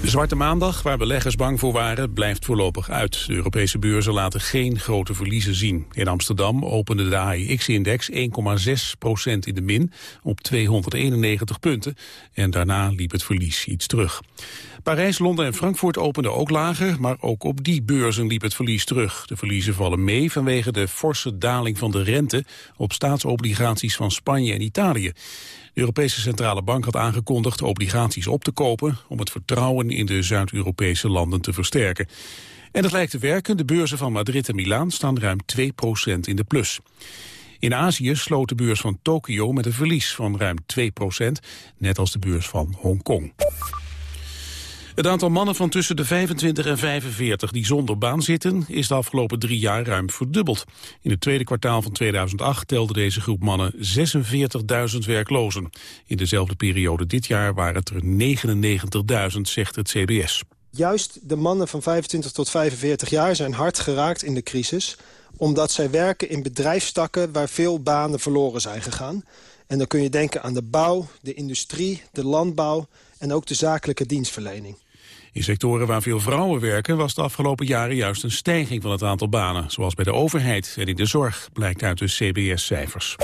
De Zwarte Maandag, waar beleggers bang voor waren, blijft voorlopig uit. De Europese beurzen laten geen grote verliezen zien. In Amsterdam opende de AIX-index 1,6% in de min op 291 punten. En daarna liep het verlies iets terug. Parijs, Londen en Frankfurt openden ook lager, maar ook op die beurzen liep het verlies terug. De verliezen vallen mee vanwege de forse daling van de rente op staatsobligaties van Spanje en Italië. De Europese Centrale Bank had aangekondigd obligaties op te kopen om het vertrouwen in de Zuid-Europese landen te versterken. En dat lijkt te werken. De beurzen van Madrid en Milaan staan ruim 2% in de plus. In Azië sloot de beurs van Tokio met een verlies van ruim 2% net als de beurs van Hongkong. Het aantal mannen van tussen de 25 en 45 die zonder baan zitten... is de afgelopen drie jaar ruim verdubbeld. In het tweede kwartaal van 2008 telde deze groep mannen 46.000 werklozen. In dezelfde periode dit jaar waren het er 99.000, zegt het CBS. Juist de mannen van 25 tot 45 jaar zijn hard geraakt in de crisis... omdat zij werken in bedrijfstakken waar veel banen verloren zijn gegaan. En dan kun je denken aan de bouw, de industrie, de landbouw en ook de zakelijke dienstverlening. In sectoren waar veel vrouwen werken was de afgelopen jaren juist een stijging van het aantal banen, zoals bij de overheid en in de zorg, blijkt uit de CBS-cijfers.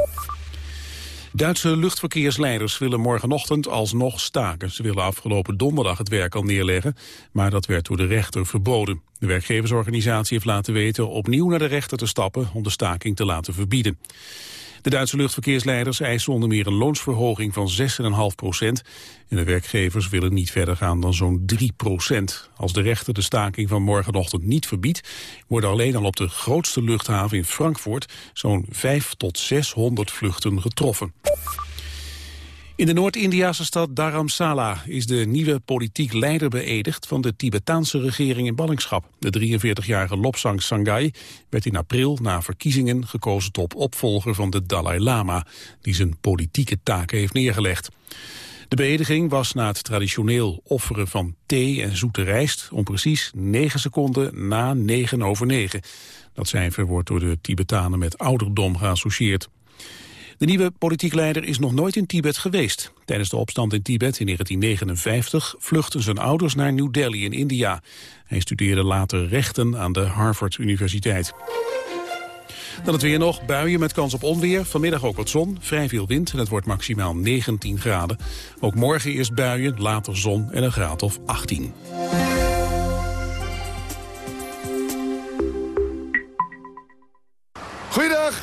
Duitse luchtverkeersleiders willen morgenochtend alsnog staken. Ze willen afgelopen donderdag het werk al neerleggen, maar dat werd door de rechter verboden. De werkgeversorganisatie heeft laten weten opnieuw naar de rechter te stappen om de staking te laten verbieden. De Duitse luchtverkeersleiders eisen onder meer een loonsverhoging van 6,5 procent. En de werkgevers willen niet verder gaan dan zo'n 3 procent. Als de rechter de staking van morgenochtend niet verbiedt... worden alleen al op de grootste luchthaven in Frankfurt... zo'n 5 tot 600 vluchten getroffen. In de Noord-Indiase stad Dharamsala is de nieuwe politiek leider beëdigd van de Tibetaanse regering in ballingschap. De 43-jarige Lobsang Sangai werd in april na verkiezingen gekozen tot opvolger van de Dalai Lama, die zijn politieke taken heeft neergelegd. De beëdiging was na het traditioneel offeren van thee en zoete rijst om precies 9 seconden na 9 over 9. Dat cijfer wordt door de Tibetanen met ouderdom geassocieerd. De nieuwe politiek leider is nog nooit in Tibet geweest. Tijdens de opstand in Tibet in 1959 vluchtten zijn ouders naar New Delhi in India. Hij studeerde later rechten aan de Harvard Universiteit. Dan het weer nog, buien met kans op onweer. Vanmiddag ook wat zon, vrij veel wind en het wordt maximaal 19 graden. Ook morgen eerst buien, later zon en een graad of 18. Goeiedag,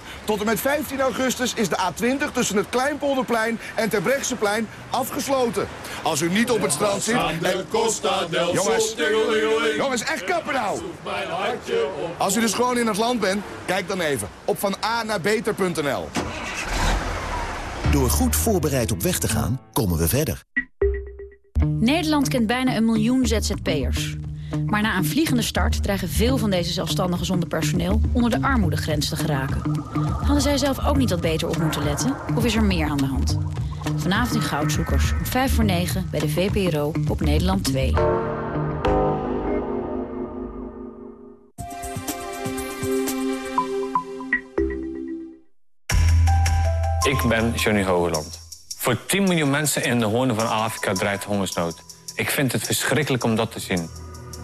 Tot en met 15 augustus is de A20 tussen het Kleinpolderplein en Terbrechtseplein afgesloten. Als u niet op het strand zit... En... Jongens, jongens, echt kappen nou! Als u dus gewoon in het land bent, kijk dan even op van A naar beter.nl. Door goed voorbereid op weg te gaan, komen we verder. Nederland kent bijna een miljoen ZZP'ers. Maar na een vliegende start dreigen veel van deze zelfstandigen zonder personeel onder de armoedegrens te geraken. Hadden zij zelf ook niet wat beter op moeten letten? Of is er meer aan de hand? Vanavond in Goudzoekers, om 5 voor 9 bij de VPRO op Nederland 2. Ik ben Johnny Hogeland. Voor 10 miljoen mensen in de hoornen van Afrika dreigt hongersnood. Ik vind het verschrikkelijk om dat te zien.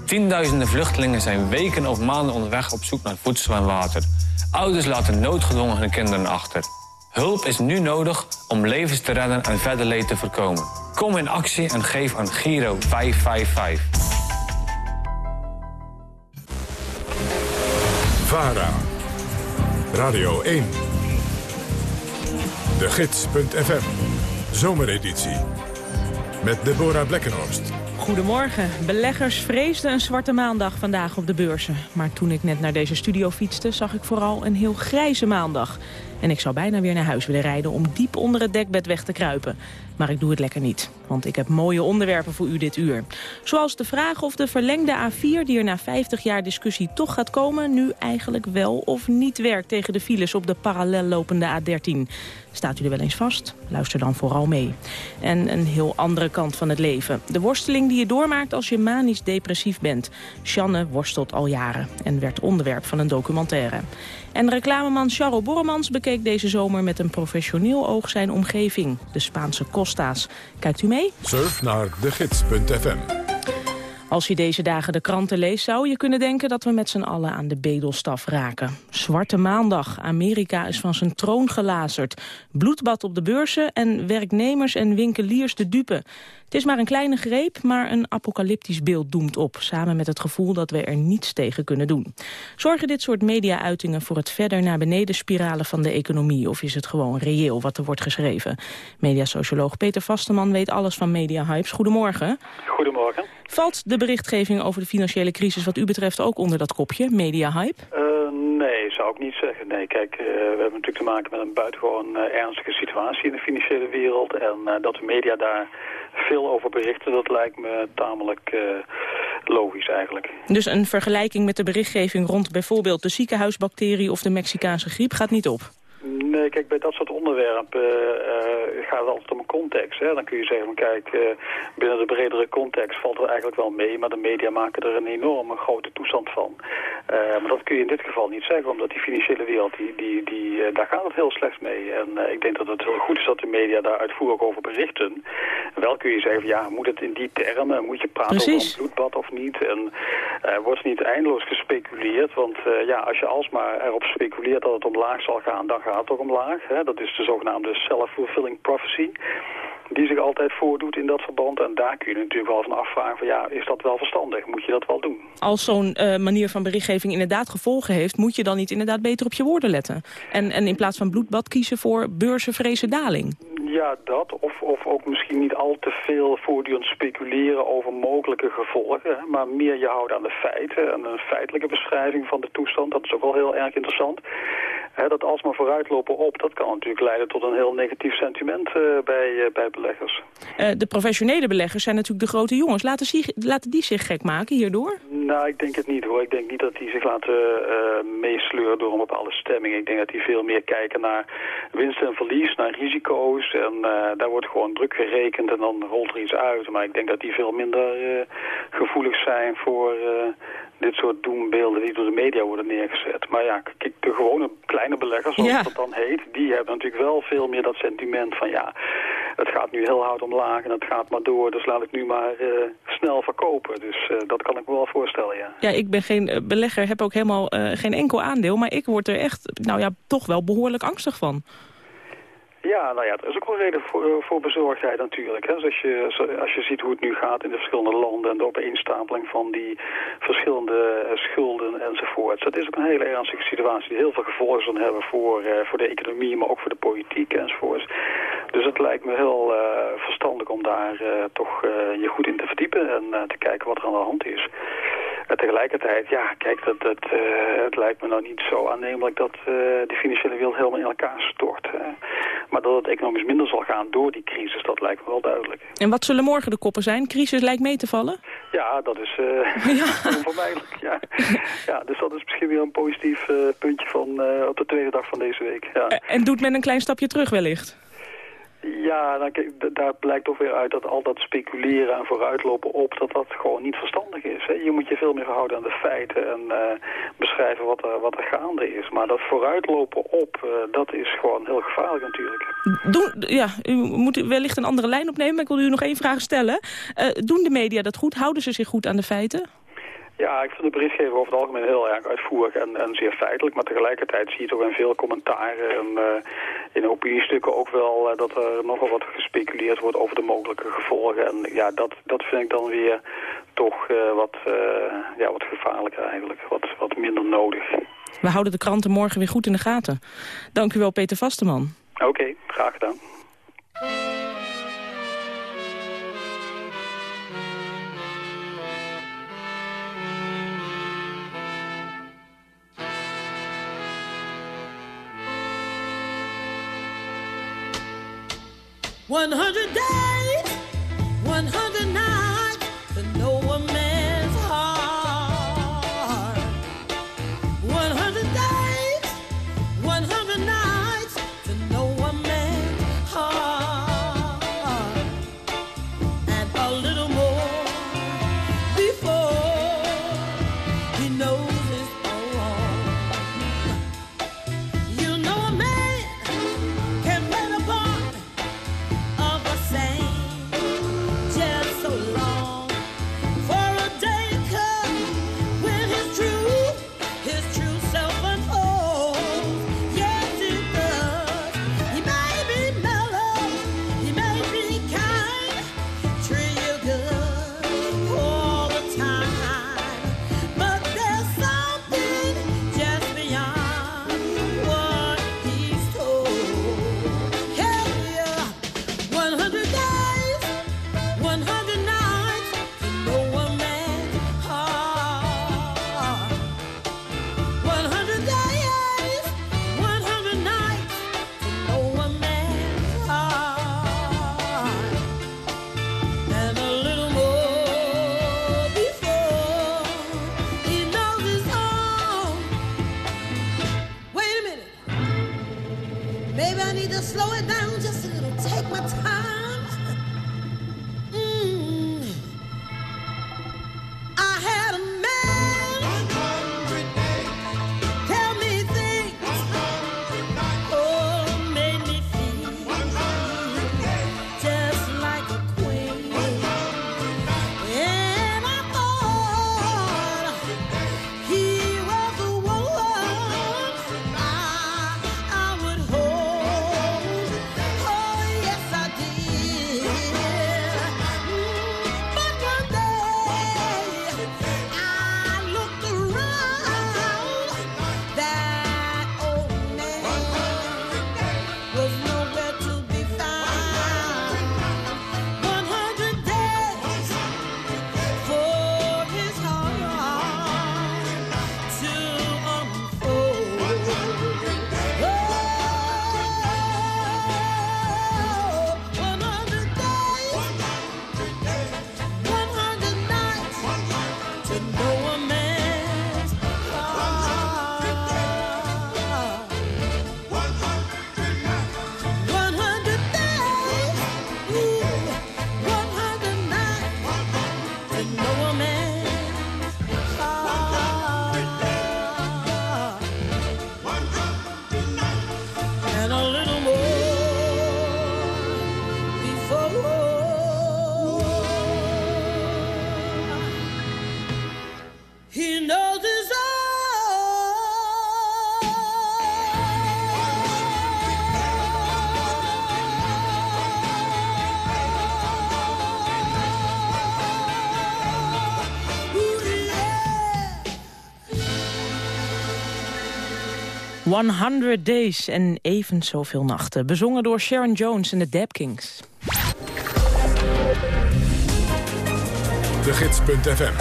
Tienduizenden vluchtelingen zijn weken of maanden onderweg op zoek naar voedsel en water. Ouders laten noodgedwongen hun kinderen achter. Hulp is nu nodig om levens te redden en verder leed te voorkomen. Kom in actie en geef aan Giro 555. VARA. Radio 1. De Gids.fm. Zomereditie. Met Deborah Blekkenhorst. Goedemorgen. Beleggers vreesden een zwarte maandag vandaag op de beurzen. Maar toen ik net naar deze studio fietste, zag ik vooral een heel grijze maandag. En ik zou bijna weer naar huis willen rijden om diep onder het dekbed weg te kruipen. Maar ik doe het lekker niet, want ik heb mooie onderwerpen voor u dit uur. Zoals de vraag of de verlengde A4, die er na 50 jaar discussie toch gaat komen... nu eigenlijk wel of niet werkt tegen de files op de parallel lopende A13. Staat u er wel eens vast? Luister dan vooral mee. En een heel andere kant van het leven. De worsteling die je doormaakt als je manisch depressief bent. Sjanne worstelt al jaren en werd onderwerp van een documentaire. En reclameman Charles Borremans bekeek deze zomer met een professioneel oog zijn omgeving. De Spaanse Costa's. Kijkt u mee? Surf naar degids.fm. Als je deze dagen de kranten leest, zou je kunnen denken dat we met z'n allen aan de bedelstaf raken. Zwarte maandag, Amerika is van zijn troon gelazerd. Bloedbad op de beurzen en werknemers en winkeliers de dupe. Het is maar een kleine greep, maar een apocalyptisch beeld doemt op... samen met het gevoel dat we er niets tegen kunnen doen. Zorgen dit soort media-uitingen voor het verder naar beneden spiralen van de economie... of is het gewoon reëel wat er wordt geschreven? Mediasocioloog Peter Vasteman weet alles van media-hypes. Goedemorgen. Goedemorgen. Valt de berichtgeving over de financiële crisis wat u betreft ook onder dat kopje, media-hype? Uh, nee, zou ik niet zeggen. Nee, kijk, uh, we hebben natuurlijk te maken met een buitengewoon uh, ernstige situatie in de financiële wereld. En dat de media daar veel over berichten, dat lijkt me tamelijk uh, logisch eigenlijk. Dus een vergelijking met de berichtgeving rond bijvoorbeeld de ziekenhuisbacterie of de Mexicaanse griep gaat niet op? Nee, kijk, bij dat soort onderwerpen uh, gaat het altijd om een context. Hè? Dan kun je zeggen, van, kijk, uh, binnen de bredere context valt het eigenlijk wel mee, maar de media maken er een enorme grote toestand van. Uh, maar dat kun je in dit geval niet zeggen, omdat die financiële wereld, die, die, die, daar gaat het heel slecht mee. En ik denk dat het heel goed is dat de media daar uitvoerig over berichten. Wel kun je zeggen, van, ja, moet het in die termen, moet je praten Precies. over een bloedbad of niet? En wordt niet eindeloos gespeculeerd, want ja, als je alsmaar erop speculeert dat het omlaag zal gaan, dan gaat ook omlaag. Hè? Dat is de zogenaamde self-fulfilling prophecy die zich altijd voordoet in dat verband. En daar kun je natuurlijk wel van afvragen van ja, is dat wel verstandig? Moet je dat wel doen? Als zo'n uh, manier van berichtgeving inderdaad gevolgen heeft... moet je dan niet inderdaad beter op je woorden letten? En, en in plaats van bloedbad kiezen voor beurzenvrezen daling? Ja, dat. Of, of ook misschien niet al te veel voortdurend speculeren over mogelijke gevolgen. Maar meer je houden aan de feiten en een feitelijke beschrijving van de toestand. Dat is ook wel heel erg interessant. He, dat alsmaar vooruitlopen op, dat kan natuurlijk leiden tot een heel negatief sentiment uh, bij, uh, bij beleggers. Uh, de professionele beleggers zijn natuurlijk de grote jongens. Laten, laten die zich gek maken hierdoor? Nou, ik denk het niet hoor. Ik denk niet dat die zich laten meesleuren door een bepaalde stemming. Ik denk dat die veel meer kijken naar winst en verlies, naar risico's. En daar wordt gewoon druk gerekend en dan rolt er iets uit. Maar ik denk dat die veel minder gevoelig zijn voor dit soort doembeelden die door de media worden neergezet. Maar ja, kijk, de gewone kleine beleggers, zoals Ja. dat dan heet, die hebben natuurlijk wel veel meer dat sentiment van ja, het gaat nu heel hard omlaag en het gaat maar door, dus laat ik nu maar eh, snel verkopen. Dus eh, dat kan ik me wel voorstellen, ja. Ja, ik ben geen eh, belegger, heb ook helemaal geen enkel aandeel... maar ik word er echt, nou ja, toch wel behoorlijk angstig van. Ja, nou ja, er is ook wel reden voor, eh, voor bezorgdheid natuurlijk. Hè. Dus als, je, als je ziet hoe het nu gaat in de verschillende landen... en de opeenstapeling van die verschillende eh, schulden enzovoorts. Dat is ook een hele ernstige situatie die heel veel gevolgen zal hebben voor, eh, voor de economie... maar ook voor de politiek enzovoorts. Dus het lijkt me heel verstandig om daar toch je goed in te verdiepen... en te kijken wat er aan de hand is. En tegelijkertijd, ja, kijk, dat, dat, eh, het lijkt me nou niet zo aannemelijk dat eh, de financiële wereld helemaal in elkaar stort. hè. Maar dat het economisch minder zal gaan door die crisis, dat lijkt me wel duidelijk. En wat zullen morgen de koppen zijn? Crisis lijkt mee te vallen? Ja, dat is eh onvermijdelijk. Ja. ja, dus dat is misschien weer een positief puntje van, op de tweede dag van deze week. Ja. En doet men een klein stapje terug wellicht? Ja, nou, kijk, d- daar blijkt toch weer uit dat al dat speculeren en vooruitlopen op, dat dat gewoon niet verstandig is. Hè. Je moet je veel meer houden aan de feiten en eh, beschrijven wat er, wat er gaande is. Maar dat vooruitlopen op, eh, dat is gewoon heel gevaarlijk natuurlijk. Doen, ja, u moet wellicht een andere lijn opnemen, maar ik wil u nog één vraag stellen. Eh, doen de media dat goed? Houden ze zich goed aan de feiten? Ja, ik vind de berichtgeving over het algemeen heel erg uitvoerig en, en zeer feitelijk. Maar tegelijkertijd zie je toch in veel commentaren en uh, in opiniestukken ook wel uh, dat er nogal wat gespeculeerd wordt over de mogelijke gevolgen. En ja, dat, dat vind ik dan weer toch uh, wat, ja, wat gevaarlijker eigenlijk. Wat, wat minder nodig. We houden de kranten morgen weer goed in de gaten. Dank u wel, Peter Vasteman. Oké, okay, graag gedaan. 100 days, my time. 100 Days en even zoveel nachten. Bezongen door Sharon Jones en de Dap Kings. De Gids.fm.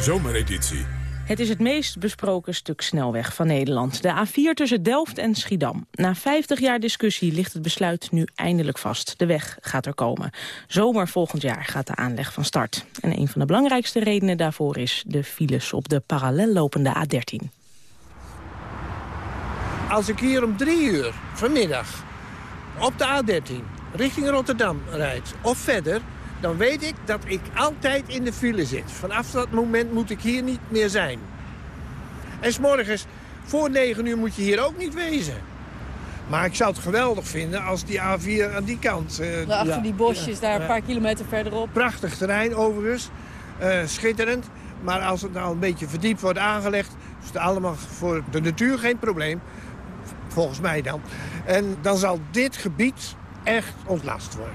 Zomereditie. Het is het meest besproken stuk snelweg van Nederland. De A4 tussen Delft en Schiedam. Na 50 jaar discussie ligt het besluit nu eindelijk vast. De weg gaat er komen. Zomer volgend jaar gaat de aanleg van start. En een van de belangrijkste redenen daarvoor is de files op de parallel lopende A13. Als ik hier om drie uur vanmiddag op de A13 richting Rotterdam rijd of verder... dan weet ik dat ik altijd in de file zit. Vanaf dat moment moet ik hier niet meer zijn. En s'morgens voor negen uur moet je hier ook niet wezen. Maar ik zou het geweldig vinden als die A4 aan die kant... eh, Achter ja, die bosjes daar ja. een paar kilometer verderop. Prachtig terrein overigens. Eh, schitterend. Maar als het nou een beetje verdiept wordt aangelegd... is het allemaal voor de natuur geen probleem. Volgens mij dan. En dan zal dit gebied echt ontlast worden.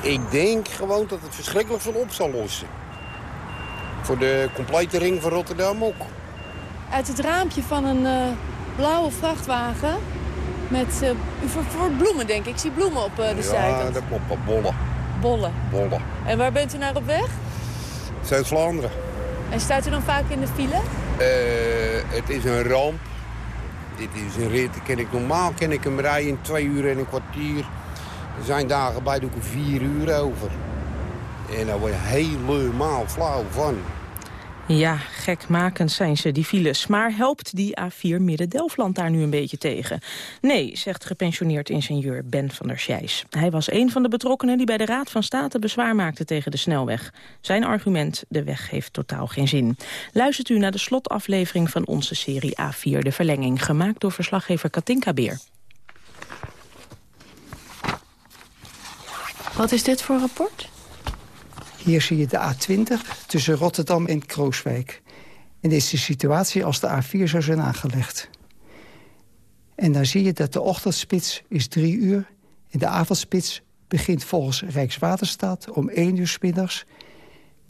Ik denk gewoon dat het verschrikkelijk veel op zal lossen. Voor de complete ring van Rotterdam ook. Uit het raampje van een eh, blauwe vrachtwagen met eh, voor, voor bloemen, denk ik. Ik zie bloemen op eh, de ja, zijkant. dat klopt. Bollen. Bollen. Bollen. En waar bent u naar op weg? Zuid-Vlaanderen. En staat u dan vaak in de file? Eh, het is een ramp. Dit is een rit. Ken ik normaal ken ik hem rijden in twee uur en een kwartier. Er zijn dagen bij doe ik er vier uur over. En daar word je helemaal flauw van. Ja, gekmakend zijn ze, die files. Maar helpt die A4 Midden-Delfland daar nu een beetje tegen? Nee, zegt gepensioneerd ingenieur Ben van der Scheijs. Hij was een van de betrokkenen die bij de Raad van State bezwaar maakte tegen de snelweg. Zijn argument, de weg heeft totaal geen zin. Luistert u naar de slotaflevering van onze serie A4 De Verlenging... gemaakt door verslaggever Katinka Beer. Wat is dit voor rapport? Hier zie je de A20 tussen Rotterdam en Krooswijk. En dit is de situatie als de A4 zou zijn aangelegd. En dan zie je dat de ochtendspits is drie uur... en de avondspits begint volgens Rijkswaterstaat om 1 uur s middags...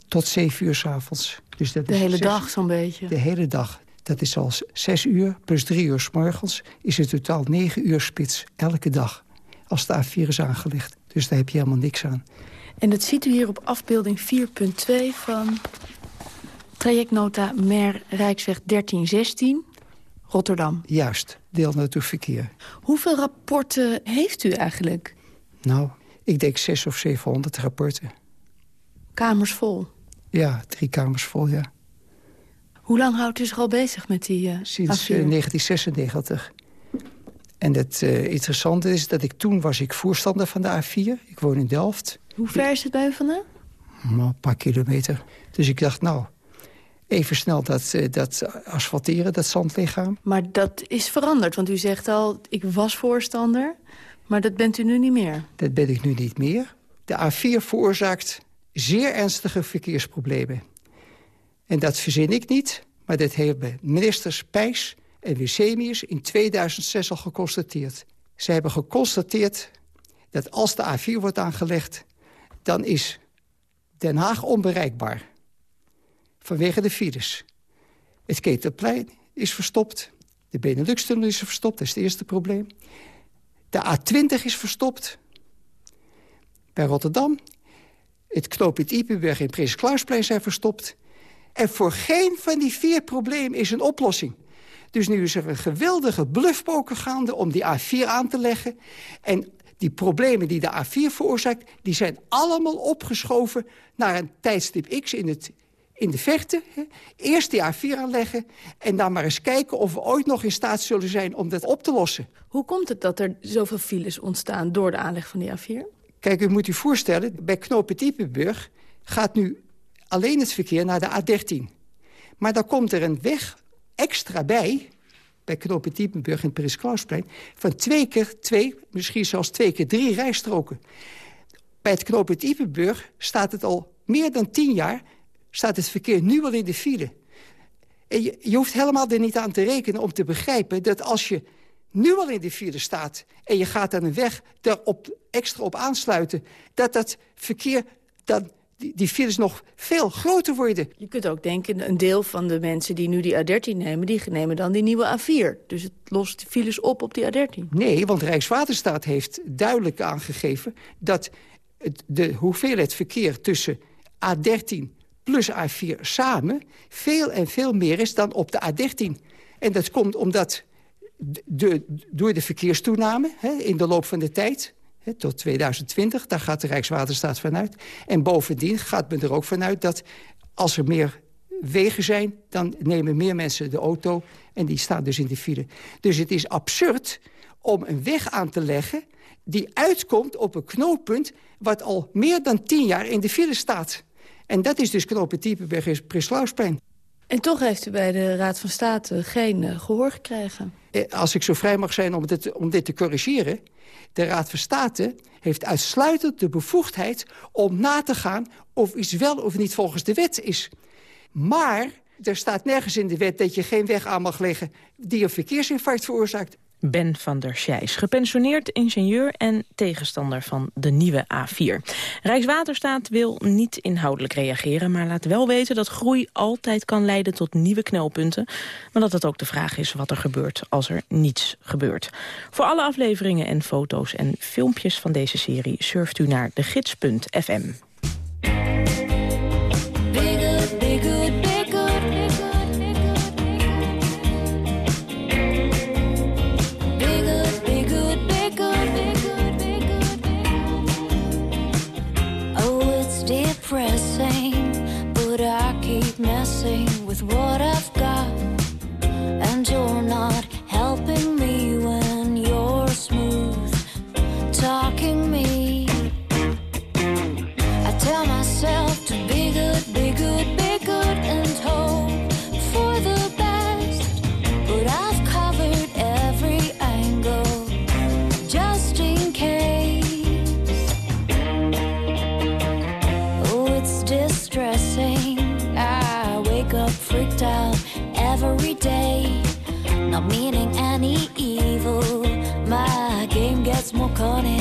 tot 7 uur s avonds. Dus dat De is hele zes- dag zo'n beetje. De hele dag. Dat is al 6 uur plus 3 uur s morgens... is het totaal 9 uur spits elke dag. Als de A4 is aangelegd. Dus daar heb je helemaal niks aan. En dat ziet u hier op afbeelding 4.2 van trajectnota Mer Rijksweg 1316, Rotterdam. Juist, deelnatuurverkeer. Hoeveel rapporten heeft u eigenlijk? Nou, ik denk 6 of 700 rapporten. Kamers vol. Ja, drie kamers vol, ja. Hoe lang houdt u zich al bezig met die eh Sinds A4? eh, 1996. En het eh, interessante is dat ik toen was ik voorstander van de A4. Ik woon in Delft. Hoe ver is het bij u vandaan? Een paar kilometer. Dus ik dacht, nou, even snel dat, eh, dat asfalteren, dat zandlichaam. Maar dat is veranderd, want u zegt al, ik was voorstander, maar dat bent u nu niet meer. Dat ben ik nu niet meer. De A4 veroorzaakt zeer ernstige verkeersproblemen. En dat verzin ik niet, maar dat hebben ministers Pijs en Wissemius in 2006 al geconstateerd. Ze hebben geconstateerd dat als de A4 wordt aangelegd... dan is Den Haag onbereikbaar. Vanwege de files. Het Ketelplein is verstopt. De Benelux-tunnel is verstopt, dat is het eerste probleem. De A20 is verstopt. Bij Rotterdam. Het knooppunt Ipenburg en Prins Klausplein zijn verstopt. En voor geen van die vier problemen is een oplossing. Dus nu is er een geweldige bluffpoker gaande om die A4 aan te leggen. En die problemen die de A4 veroorzaakt... die zijn allemaal opgeschoven naar een tijdstip X in, het, in de verte. Hè. Eerst die A4 aanleggen en dan maar eens kijken... of we ooit nog in staat zullen zijn om dat op te lossen. Hoe komt het dat er zoveel files ontstaan door de aanleg van die A4? Kijk, u moet u voorstellen, bij knooppunt Ippenburg gaat nu alleen het verkeer naar de A13. Maar dan komt er een weg extra bij, bij knooppunt Diepenburg en Prins Klausplein... van twee keer twee, misschien zelfs twee keer drie rijstroken. Bij het knooppunt Diepenburg staat het al meer dan tien jaar... staat het verkeer nu al in de file. En je, je hoeft helemaal er niet aan te rekenen om te begrijpen... dat als je nu al in de file staat en je gaat aan een weg daarop extra op aansluiten... dat dat verkeer, dan, die, die files nog veel groter worden. Je kunt ook denken, een deel van de mensen die nu die A13 nemen... die nemen dan die nieuwe A4. Dus het lost de files op op die A13. Nee, want Rijkswaterstaat heeft duidelijk aangegeven... dat het, de hoeveelheid verkeer tussen A13 plus A4 samen... veel en veel meer is dan op de A13. En dat komt omdat de, door de verkeerstoename hè, in de loop van de tijd... Tot 2020, daar gaat de Rijkswaterstaat vanuit. En bovendien gaat men er ook vanuit dat als er meer wegen zijn... dan nemen meer mensen de auto en die staan dus in de file. Dus het is absurd om een weg aan te leggen... die uitkomt op een knooppunt wat al meer dan tien jaar in de file staat. En dat is dus knooppunt Diepenberg en Prislausplein. En toch heeft u bij de Raad van State geen eh, gehoor gekregen. Eh, Als ik zo vrij mag zijn om dit, om dit te corrigeren... de Raad van State heeft uitsluitend de bevoegdheid om na te gaan... of iets wel of niet volgens de wet is. Maar er staat nergens in de wet dat je geen weg aan mag leggen... die een verkeersinfarct veroorzaakt. Ben van der Scheijs, gepensioneerd ingenieur en tegenstander van de nieuwe A4. Rijkswaterstaat wil niet inhoudelijk reageren, maar laat wel weten dat groei altijd kan leiden tot nieuwe knelpunten. Maar dat het ook de vraag is wat er gebeurt als er niets gebeurt. Voor alle afleveringen en foto's en filmpjes van deze serie surft u naar degids.fm. with con él.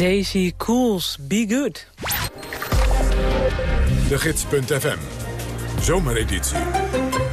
Daisy Cools, Be Good. De Gids.fm. Zomereditie.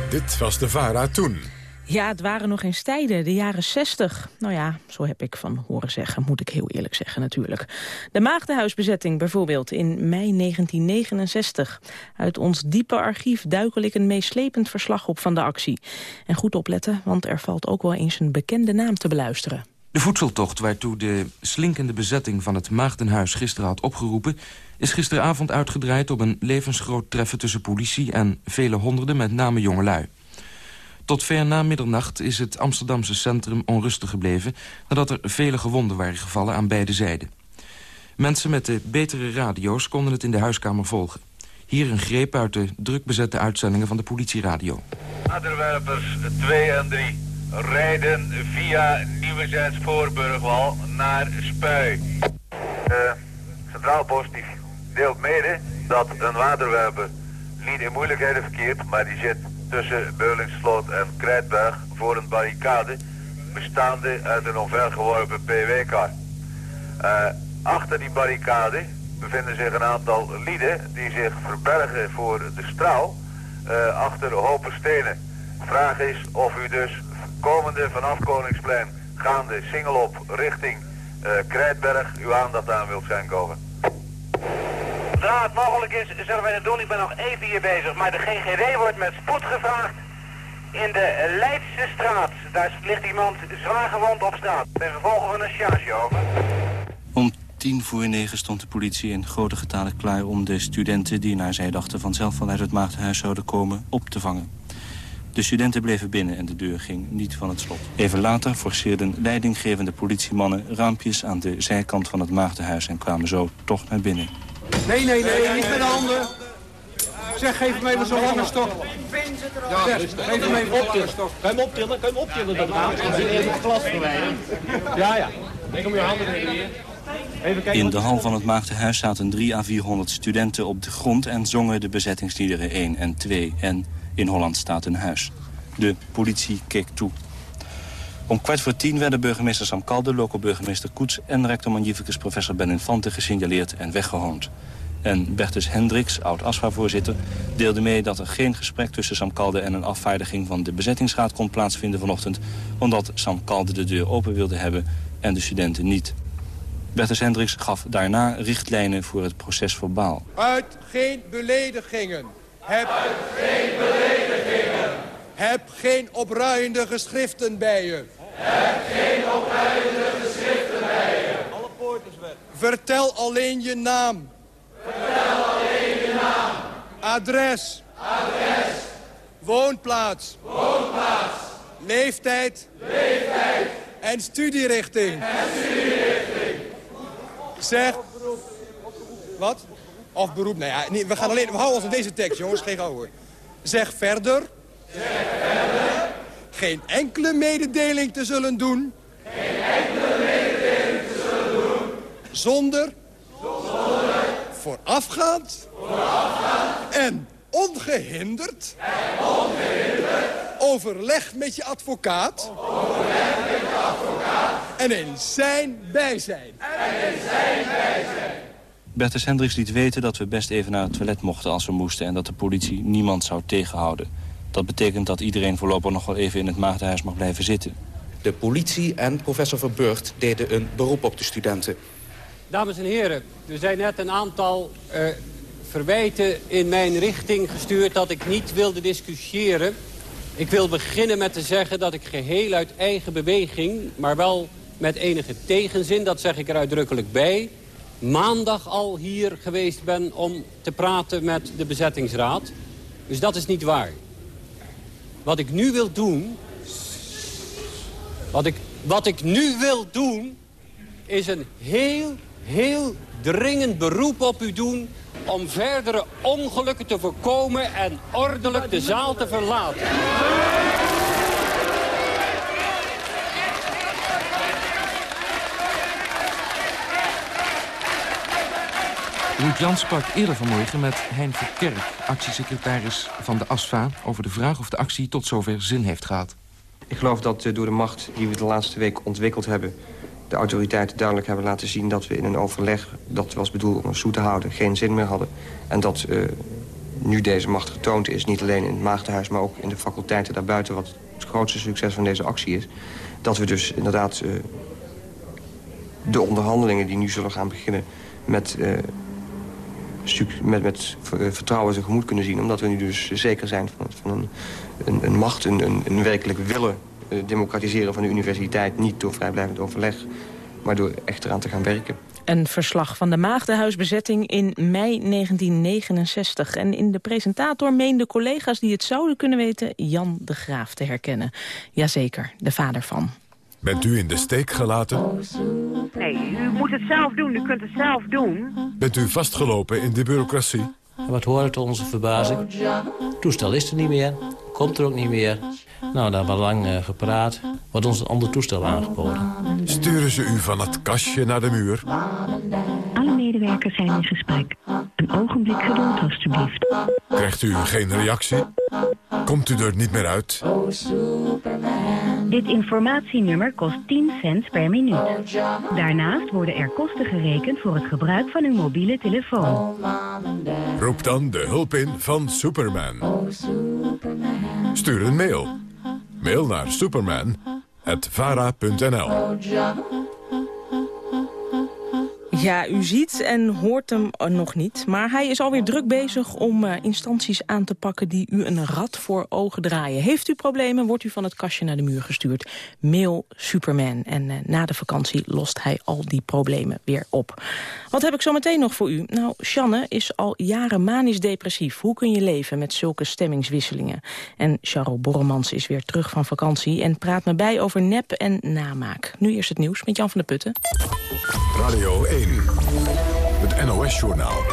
Dit was de VARA toen. Ja, het waren nog eens tijden, de jaren 60. Nou ja, zo heb ik van horen zeggen, moet ik heel eerlijk zeggen natuurlijk. De Maagdenhuisbezetting bijvoorbeeld in mei 1969. Uit ons diepe archief duikel ik een meeslepend verslag op van de actie. En goed opletten, want er valt ook wel eens een bekende naam te beluisteren. De voedseltocht waartoe de slinkende bezetting van het Maagdenhuis gisteren had opgeroepen... is gisteravond uitgedraaid op een levensgroot treffen tussen politie... en vele honderden, met name jongelui. Tot ver na middernacht is het Amsterdamse centrum onrustig gebleven... nadat er vele gewonden waren gevallen aan beide zijden. Mensen met de betere radio's konden het in de huiskamer volgen. Hier een greep uit de druk bezette uitzendingen van de politieradio. Aderwerpers 2 en 3 rijden via Nieuwezijds-Voorburgwal naar Spui. De Centraal Post die deelt mede dat een waterwerper niet in moeilijkheden verkeert, maar die zit tussen Beulingsloot en Krijtberg voor een barricade bestaande uit een omvergeworpen PW-kar. Eh, achter die barricade bevinden zich een aantal lieden die zich verbergen voor de straal eh, achter hopen stenen. Vraag is of u dus komende vanaf Koningsplein gaande singelop richting eh Krijtberg uw aandacht aan wilt zijn komen. Zodra het mogelijk is, zullen wij dat doen. Ik ben nog even hier bezig. Maar de GGD wordt met spoed gevraagd in de Leidse straat. Daar ligt iemand zwaar gewond op straat. Ten gevolge van een charge over. Om tien voor negen stond de politie in grote getalen klaar... om de studenten die naar zij dachten vanzelf vanuit het maagdenhuis zouden komen op te vangen. De studenten bleven binnen en de deur ging niet van het slot. Even later forceerden leidinggevende politiemannen raampjes aan de zijkant van het maagdenhuis... en kwamen zo toch naar binnen. Nee, nee, nee, niet met de handen. Zeg, geef hem even zo'n lange stok. Ja, zeg, geef hem even optillen. Kan je hem optillen? Kan je hem optillen? Dat gaat. Even het glas verwijderen. Ja, ja. Leg hem je handen even weer. Even kijken. In de hal van het maagdenhuis zaten 3 à 400 studenten op de grond... en zongen de bezettingsliederen 1 en 2 en In Holland staat een huis. De politie keek toe. Om kwart voor tien werden burgemeester Sam Kalde, local burgemeester Koets... en rector magnificus professor Ben Infante gesignaleerd en weggehoond. En Bertus Hendricks, oud-ASFA-voorzitter, deelde mee dat er geen gesprek tussen Sam Kalde en een afvaardiging van de bezettingsraad kon plaatsvinden vanochtend, omdat Sam Kalde de deur open wilde hebben en de studenten niet. Bertus Hendricks gaf daarna richtlijnen voor het proces verbaal. Uit geen beledigingen. Heb geen beledigingen. Heb geen opruiende geschriften bij je. Heb geen opruiende geschriften bij je. Alle poorters weg. Vertel alleen je naam. Vertel alleen je naam. Adres. Adres. Woonplaats. Woonplaats. Leeftijd. Leeftijd. En studierichting. En studierichting. Zeg. Wat? Of beroep. Nou ja, nee, we, gaan alleen, we houden ons aan deze tekst, jongens. Geen gauw hoor. Zeg verder. Zeg verder. Geen enkele mededeling te zullen doen. Geen enkele mededeling te zullen doen. Zonder. Zonder. Voorafgaand. Voorafgaand. En ongehinderd. En ongehinderd. Overleg met je advocaat. Overleg met je advocaat. En in zijn bijzijn. En in zijn bijzijn. Bertus Hendricks liet weten dat we best even naar het toilet mochten als we moesten... en dat de politie niemand zou tegenhouden. Dat betekent dat iedereen voorlopig nog wel even in het maagdenhuis mag blijven zitten. De politie en professor Verburgt deden een beroep op de studenten. Dames en heren, er zijn net een aantal eh, verwijten in mijn richting gestuurd... dat ik niet wilde discussiëren. Ik wil beginnen met te zeggen dat ik geheel uit eigen beweging... maar wel met enige tegenzin, dat zeg ik er uitdrukkelijk bij... maandag al hier geweest ben om te praten met de bezettingsraad. Dus dat is niet waar. Wat ik nu wil doen... Wat ik, wat ik nu wil doen... is een heel, heel dringend beroep op u doen... om verdere ongelukken te voorkomen en ordelijk de zaal te verlaten. Ruud Jans sprak eerder vanmorgen met Hein Verkerk, actiesecretaris van de ASFA... over de vraag of de actie tot zover zin heeft gehad. Ik geloof dat eh, door de macht die we de laatste week ontwikkeld hebben... de autoriteiten duidelijk hebben laten zien dat we in een overleg... dat was bedoeld om ons zoet te houden, geen zin meer hadden. En dat uh, nu deze macht getoond is, niet alleen in het Maagdenhuis... maar ook in de faculteiten daarbuiten, wat het grootste succes van deze actie is... dat we dus inderdaad uh, de onderhandelingen die nu zullen gaan beginnen... met met, met vertrouwen tegemoet kunnen zien. Omdat we nu dus zeker zijn van, van een, een, macht, een, een, werkelijk willen uh, democratiseren van de universiteit. Niet door vrijblijvend overleg, maar door echt eraan te gaan werken. Een verslag van de Maagdenhuisbezetting in mei 1969. En in de presentator meenden collega's die het zouden kunnen weten... Jan de Graaf te herkennen. Jazeker, de vader van. Bent u in de steek gelaten? Nee, u moet het zelf doen. U kunt het zelf doen. Bent u vastgelopen in de bureaucratie? Wat hoort tot onze verbazing? Het toestel is er niet meer. Komt er ook niet meer. Nou, daar hebben we lang uh, gepraat. Wordt ons een ander toestel aangeboden. Sturen ze u van het kastje naar de muur? Alle medewerkers zijn in gesprek. Een ogenblik geduld, alstublieft. Krijgt u geen reactie? Komt u er niet meer uit? Dit informatienummer kost 10 cent per minuut. Daarnaast worden er kosten gerekend voor het gebruik van uw mobiele telefoon. Roep dan de hulp in van Superman. Stuur een mail. Mail naar superman.vara.nl Ja, u ziet en hoort hem uh, nog niet. Maar hij is alweer druk bezig om uh, instanties aan te pakken... die u een rad voor ogen draaien. Heeft u problemen, wordt u van het kastje naar de muur gestuurd. Mail Superman. En uh, na de vakantie lost hij al die problemen weer op. Wat heb ik zo meteen nog voor u? Nou, Sjanne is al jaren manisch depressief. Hoe kun je leven met zulke stemmingswisselingen? En Charles Borremans is weer terug van vakantie... en praat me bij over nep en namaak. Nu eerst het nieuws met Jan van der Putten. Radio 1. Het NOS-journaal.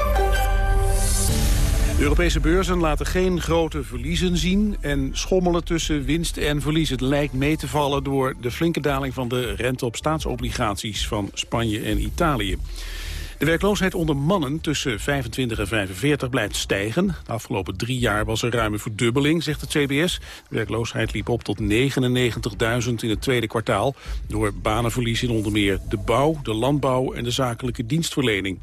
De Europese beurzen laten geen grote verliezen zien... en schommelen tussen winst en verlies. Het lijkt mee te vallen door de flinke daling van de rente op staatsobligaties... van Spanje en Italië. De werkloosheid onder mannen tussen 25 en 45 blijft stijgen. De afgelopen drie jaar was er ruim een verdubbeling, zegt het CBS. De werkloosheid liep op tot 99.000 in het tweede kwartaal... door banenverlies in onder meer de bouw, de landbouw en de zakelijke dienstverlening.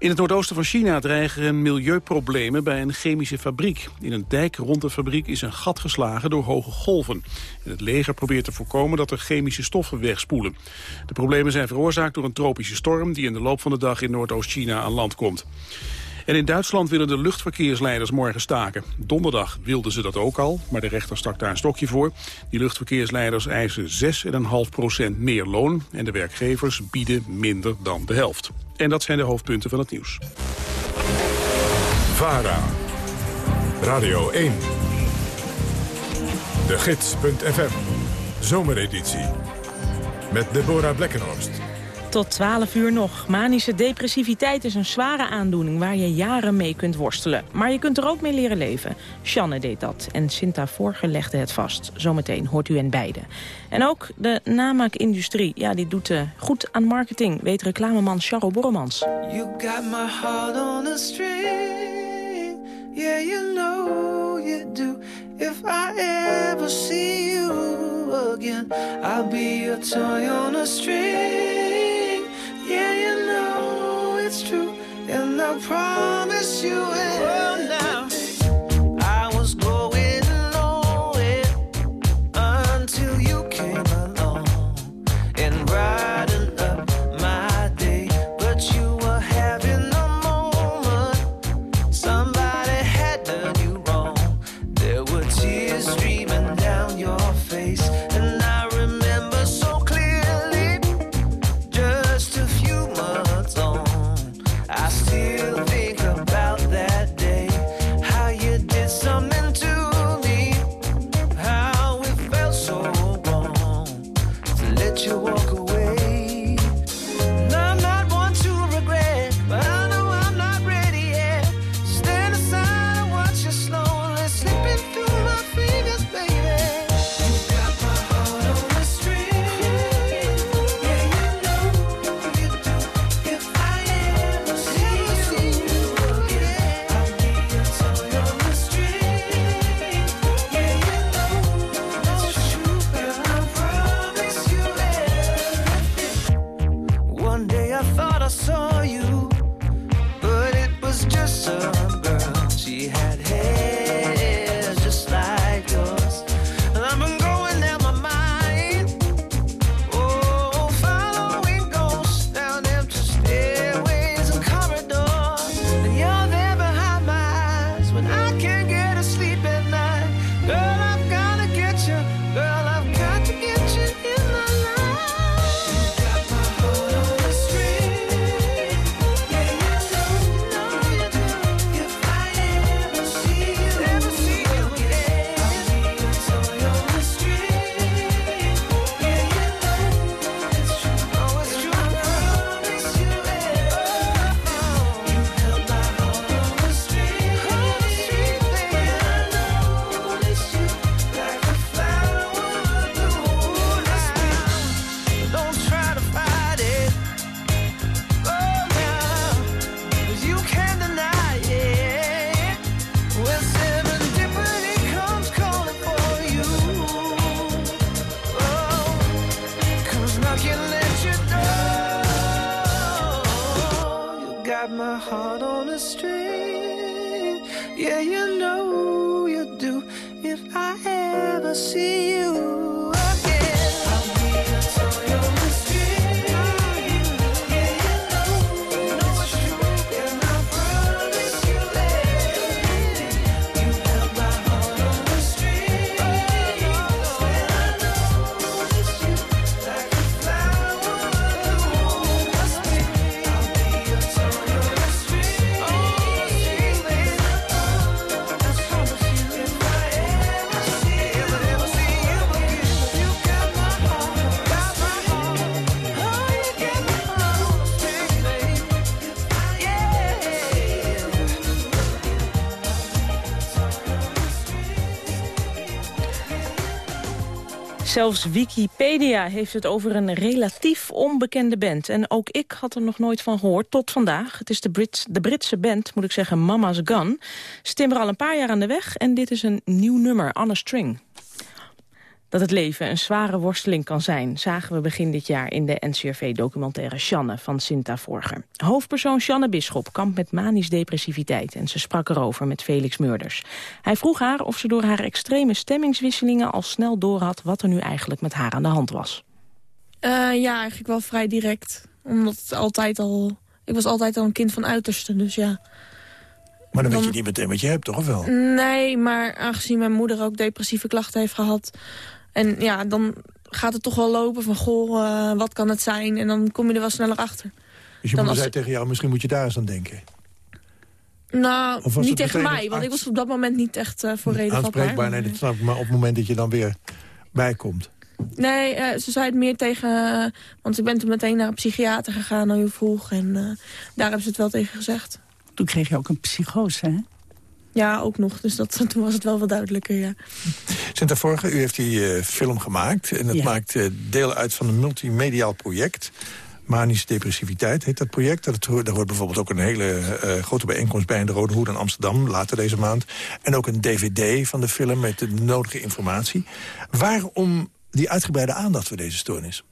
In het noordoosten van China dreigen milieuproblemen bij een chemische fabriek. In een dijk rond de fabriek is een gat geslagen door hoge golven. En het leger probeert te voorkomen dat er chemische stoffen wegspoelen. De problemen zijn veroorzaakt door een tropische storm... die in de loop van de dag in Noordoost-China aan land komt. En in Duitsland willen de luchtverkeersleiders morgen staken. Donderdag wilden ze dat ook al, maar de rechter stak daar een stokje voor. Die luchtverkeersleiders eisen 6,5% meer loon... en de werkgevers bieden minder dan de helft. En dat zijn de hoofdpunten van het nieuws. VARA. Radio 1. De Gids.fm. Zomereditie. Met Deborah Blekkenhorst. Tot 12 uur nog. Manische depressiviteit is een zware aandoening waar je jaren mee kunt worstelen. Maar je kunt er ook mee leren leven. Sjanne deed dat en Sinta Vorge legde het vast. Zometeen hoort u hen beiden. En ook de namaakindustrie, ja, die doet eh, goed aan marketing, weet reclameman Charles Borremans. You got my heart on a string. Yeah, you know you do. If I ever see you again, I'll be your toy on a string. Yeah, you know it's true. And I promise you it. Well, now, Zelfs Wikipedia heeft het over een relatief onbekende band. En ook ik had er nog nooit van gehoord, tot vandaag. Het is de, Brits, de Britse band, moet ik zeggen, Mama's Gun. Ze timmeren al een paar jaar aan de weg en dit is een nieuw nummer, On a String. Dat het leven een zware worsteling kan zijn... zagen we begin dit jaar in de NCRV-documentaire Sjanne van Sinta Vorger. Hoofdpersoon Sjanne Bisschop kampt met manisch depressiviteit... en ze sprak erover met Felix Meurders. Hij vroeg haar of ze door haar extreme stemmingswisselingen... al snel doorhad wat er nu eigenlijk met haar aan de hand was. Eh, ja, eigenlijk wel vrij direct. Omdat het altijd al... Ik was altijd al een kind van uiterste, dus ja. Maar dan weet Dan- je niet meteen wat je hebt, toch? Of wel? Nee, maar aangezien mijn moeder ook depressieve klachten heeft gehad... en ja, dan gaat het toch wel lopen van, goh, eh, wat kan het zijn? En dan kom je er wel sneller achter. Dus je Dan moeder als- zei tegen jou, misschien moet je daar eens aan denken. Nou, niet tegen mij, want ik was op dat moment niet echt eh, voor reden. Aanspreekbaar, nee, dat snap ik. Maar op het moment dat je dan weer bijkomt. Nee, eh, ze zei het meer tegen... want ik ben toen meteen naar een psychiater gegaan al heel vroeg. En eh, daar hebben ze het wel tegen gezegd. Toen kreeg je ook een psychose, hè? Ja, ook nog. Dus dat, toen was het wel wat duidelijker, ja. Sinta Vorge, u heeft die eh, film gemaakt. En dat Ja. maakt eh, deel uit van een multimediaal project. Manische depressiviteit heet dat project. Dat, daar hoort bijvoorbeeld ook een hele eh, grote bijeenkomst bij... in de Rode Hoed in Amsterdam, later deze maand. En ook een dvd van de film met de nodige informatie. Waarom die uitgebreide aandacht voor deze stoornis?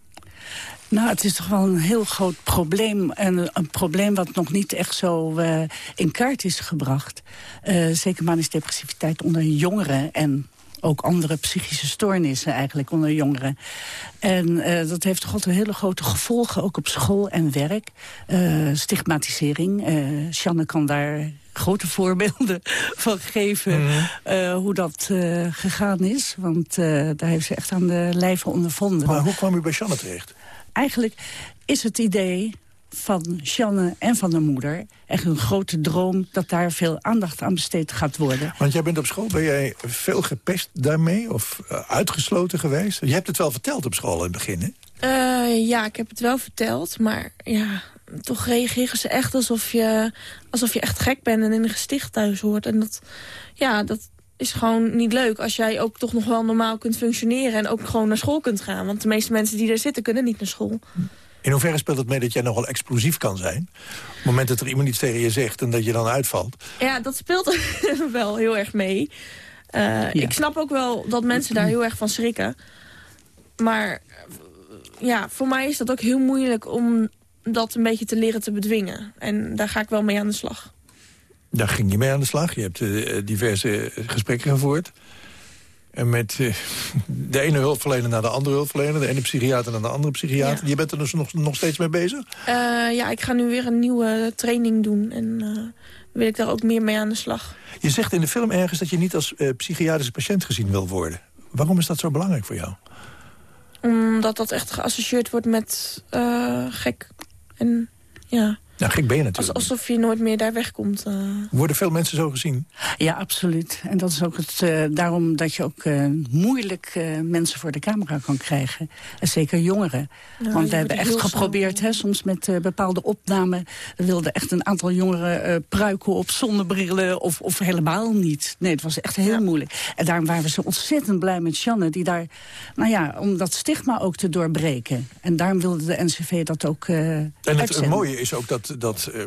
Nou, het is toch wel een heel groot probleem. En een probleem wat nog niet echt zo eh, in kaart is gebracht. Eh, zeker manische depressiviteit onder jongeren en ook andere psychische stoornissen eigenlijk onder jongeren. En eh, dat heeft toch altijd hele grote gevolgen, ook op school en werk. Stigmatisering. eh Sjanne kan daar grote voorbeelden van geven eh, hoe dat gegaan is. Want daar heeft ze echt aan de lijve ondervonden. Maar hoe kwam u bij Sjanne terecht? Eigenlijk is het idee van Sjanne en van de moeder... echt een grote droom dat daar veel aandacht aan besteed gaat worden. Want jij bent op school, ben jij veel gepest daarmee? Of eh, uitgesloten geweest? Je hebt het wel verteld op school in het begin, hè? Eh, ja, ik heb het wel verteld, maar ja, toch reageren ze echt alsof je, alsof je echt gek bent en in een gesticht thuis hoort. En dat, ja, dat is gewoon niet leuk als jij ook toch nog wel normaal kunt functioneren en ook gewoon naar school kunt gaan. Want de meeste mensen die er zitten kunnen niet naar school. In hoeverre speelt het mee dat jij nogal explosief kan zijn? Op het moment dat er iemand iets tegen je zegt en dat je dan uitvalt. Ja, dat speelt wel heel erg mee. Eh, Ik snap ook wel dat mensen daar heel erg van schrikken. Maar eh, ja, voor mij is dat ook heel moeilijk om dat een beetje te leren te bedwingen. En daar ga ik wel mee aan de slag. Daar ging je mee aan de slag. Je hebt eh, diverse gesprekken gevoerd. En met eh, de ene hulpverlener naar de andere hulpverlener. De ene psychiater naar de andere psychiater. Je bent er dus nog, nog steeds mee bezig? Eh, ja, ik ga nu weer een nieuwe training doen. En wil ik daar ook meer mee aan de slag. Je zegt in de film ergens dat je niet als psychiatrische patiënt gezien wil worden. Waarom is dat zo belangrijk voor jou? Omdat dat echt geassocieerd wordt met gek. En ja, Nou, gek ben je als, natuurlijk. alsof je nooit meer daar wegkomt. eh. Worden veel mensen zo gezien? Ja, absoluut. En dat is ook het, eh, daarom dat je ook eh, moeilijk eh, mensen voor de camera kan krijgen. En zeker jongeren. Ja, Want we hebben echt geprobeerd, hè, soms met eh, bepaalde opnamen... we wilden echt een aantal jongeren eh, pruiken op zonnebrillen of, of helemaal niet. Nee, het was echt heel moeilijk. En daarom waren we zo ontzettend blij met Sjanne... die daar, nou ja, om dat stigma ook te doorbreken. En daarom wilde de NCV dat ook eh En het, mooie is ook dat, dat eh,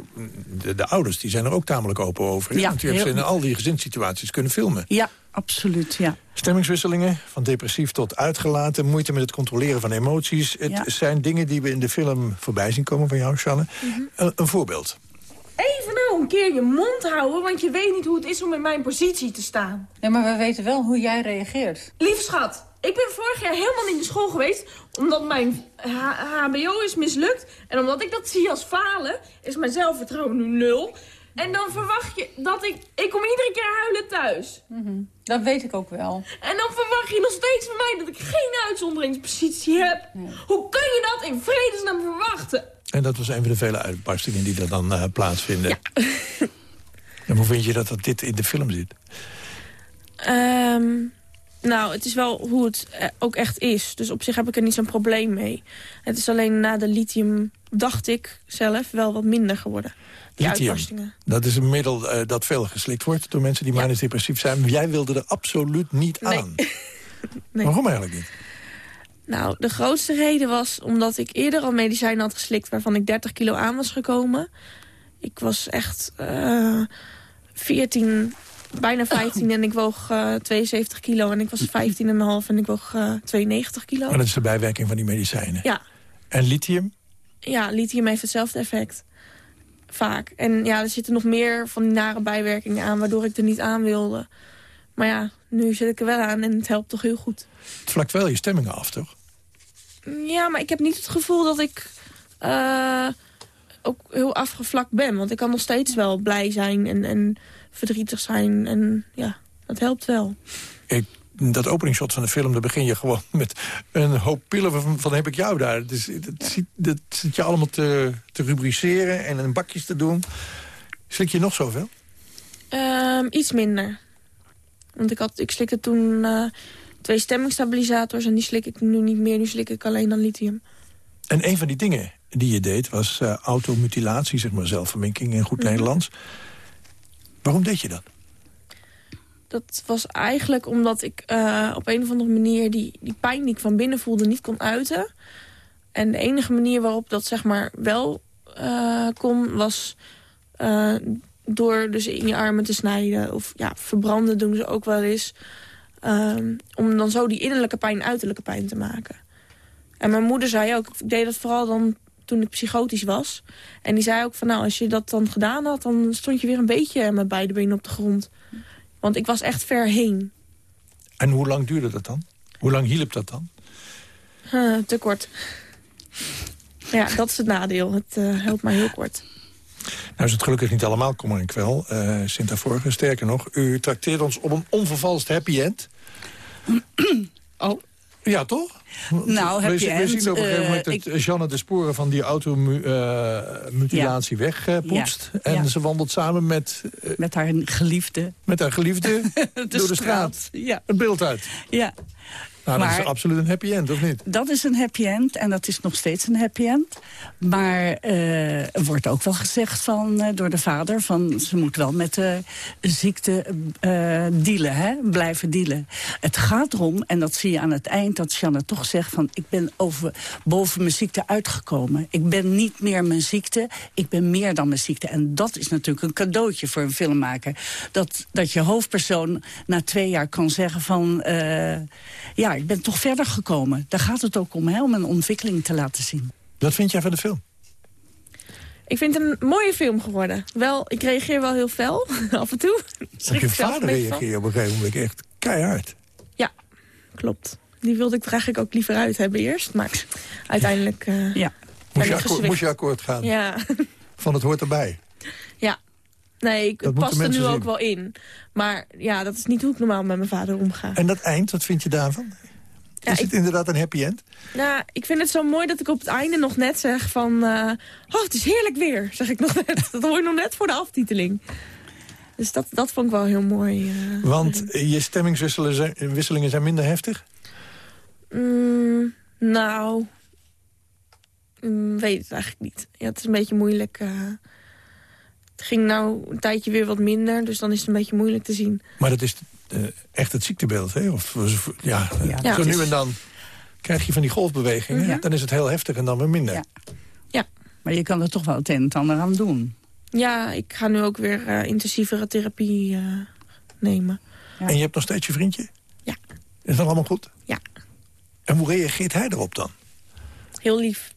de, de ouders die zijn er ook tamelijk open over. hè? Ja, Want u hebt ze in al die gezinssituaties kunnen filmen. Ja, absoluut, ja. Stemmingswisselingen, van depressief tot uitgelaten... moeite met het controleren van emoties. Het Ja. zijn dingen die we in de film voorbij zien komen van jou, Sjanne. Mhm. een, een voorbeeld. Even nou een keer je mond houden, want je weet niet hoe het is om in mijn positie te staan. Ja, maar we weten wel hoe jij reageert. Lieve schat, ik ben vorig jaar helemaal niet naar school geweest... omdat mijn hbo is mislukt. En omdat ik dat zie als falen, is mijn zelfvertrouwen nu nul. En dan verwacht je dat ik... Ik kom iedere keer huilen thuis. Dat weet ik ook wel. En dan verwacht je nog steeds van mij dat ik geen uitzonderingspositie heb. Hoe kun je dat in vredesnaam verwachten? En dat was een van de vele uitbarstingen die er dan eh, plaatsvinden. en hoe vind je dat, dat dit in de film zit? Ehm, nou, het is wel hoe het eh, ook echt is. Dus op zich heb ik er niet zo'n probleem mee. Het is alleen na de lithium, dacht ik zelf, wel wat minder geworden. Die Lithium, dat is een middel eh, dat veel geslikt wordt door mensen die manisch depressief zijn. Jij wilde er absoluut niet aan. Nee. Waarom eigenlijk niet? Nou, de grootste reden was omdat ik eerder al medicijnen had geslikt... waarvan ik 30 kilo aan was gekomen. Ik was echt eh 14 bijna 15 en ik woog eh, 72 kilo. En ik was 15,5 en ik woog eh, 92 kilo. Maar dat is de bijwerking van die medicijnen. Ja, En lithium? ja, lithium heeft hetzelfde effect. Vaak. En ja, er zitten nog meer van die nare bijwerkingen aan... waardoor ik er niet aan wilde. Maar ja, nu zit ik er wel aan en het helpt toch heel goed. Het vlakt wel je stemmingen af, toch? Ja, maar ik heb niet het gevoel dat ik eh, ook heel afgevlakt ben. Want ik kan nog steeds wel blij zijn en, en verdrietig zijn. En ja, dat helpt wel. Ik, dat openingsshot van de film, daar begin je gewoon met een hoop pillen van, van heb ik jou daar. Dus, dat, ziet- dat zit je allemaal te, te rubriceren en in bakjes te doen. Slik je nog zoveel? Ehm, iets minder. Want ik, had, ik slikte toen eh, twee stemmingstabilisators... en die slik ik nu niet meer. Nu slik ik alleen dan lithium. En een van die dingen die je deed was eh, automutilatie, zeg maar zelfverminking in goed Mhm. Nederlands. Waarom deed je dat? Dat was eigenlijk omdat ik eh, op een of andere manier... Die, die pijn die ik van binnen voelde niet kon uiten. En de enige manier waarop dat zeg maar wel eh, kon... was eh, door dus in je armen te snijden. Of ja, verbranden doen ze ook wel eens. Ehm, om dan zo die innerlijke pijn uiterlijke pijn te maken. En mijn moeder zei ook, ik deed dat vooral dan toen ik psychotisch was. En die zei ook van nou, als je dat dan gedaan had... dan stond je weer een beetje met beide benen op de grond. Want ik was echt ver heen. En hoe lang duurde dat dan? Hoe lang hielp dat dan? Te kort. Ja, dat is het nadeel. Het eh, helpt maar heel kort. Nou is het gelukkig niet allemaal kommer en kwel, eh Sinta Vorige. Sterker nog, u trakteert ons op een onvervalst happy end. Ja, toch? Nou, we, happy we end, zien op een gegeven moment eh, dat Jeanne de sporen van die automutilatie wegpoetst. Ja, En ja. ze wandelt samen met, eh, Met haar geliefde. met haar geliefde door de straat. Ja. Het beeld uit. Ja. Nou, dat Maar- is absoluut een happy end, of niet? Dat is een happy end en dat is nog steeds een happy end. Maar eh, er wordt ook wel gezegd van, eh, door de vader... van ze moet wel met de ziekte eh dealen, hè? blijven dealen. Het gaat erom, en dat zie je aan het eind... dat Sjanne toch zegt van... ik ben over, boven mijn ziekte uitgekomen. Ik ben niet meer mijn ziekte, ik ben meer dan mijn ziekte. En dat is natuurlijk een cadeautje voor een filmmaker. Dat, dat je hoofdpersoon na twee jaar kan zeggen van... ja, ik ben toch verder gekomen. Daar gaat het ook om, hè, om een ontwikkeling te laten zien. Wat vind jij van de film? Ik vind het een mooie film geworden. Wel, ik reageer wel heel fel, af en toe. Schrik je vader reageer op een gegeven moment echt keihard. Ja, klopt. Die wilde ik er eigenlijk ook liever uit hebben eerst. Maar uiteindelijk eh ja. Moest je, akkoord, moest je akkoord gaan? Ja, Van het hoort erbij. ja. Nee, ik Dat past er nu ook wel in. Maar ja, dat is niet hoe ik normaal met mijn vader omga. En dat eind, wat vind je daarvan? Ja, is het inderdaad een happy end? Nou, ik vind het zo mooi dat ik op het einde nog net zeg van... eh, oh, het is heerlijk weer, zeg ik nog net. Dat hoor je nog net voor de aftiteling. Dus dat, dat vond ik wel heel mooi. eh. Want je stemmingswisselingen zijn minder heftig? Mm, nou, mm, weet het eigenlijk niet. Ja, het is een beetje moeilijk. eh. het ging nou een tijdje weer wat minder, dus dan is het een beetje moeilijk te zien. Maar dat is eh, echt het ziektebeeld, hè? Of, ja, eh, Ja, zo het nu is- en dan krijg je van die golfbewegingen. Ja. Dan is het heel heftig en dan weer minder. Ja. Maar je kan er toch wel het een en het ander aan doen. Ja, ik ga nu ook weer eh, intensievere therapie eh, nemen. En je hebt nog steeds je vriendje? Ja. Is dat allemaal goed? Ja. En hoe reageert hij erop dan? Heel lief.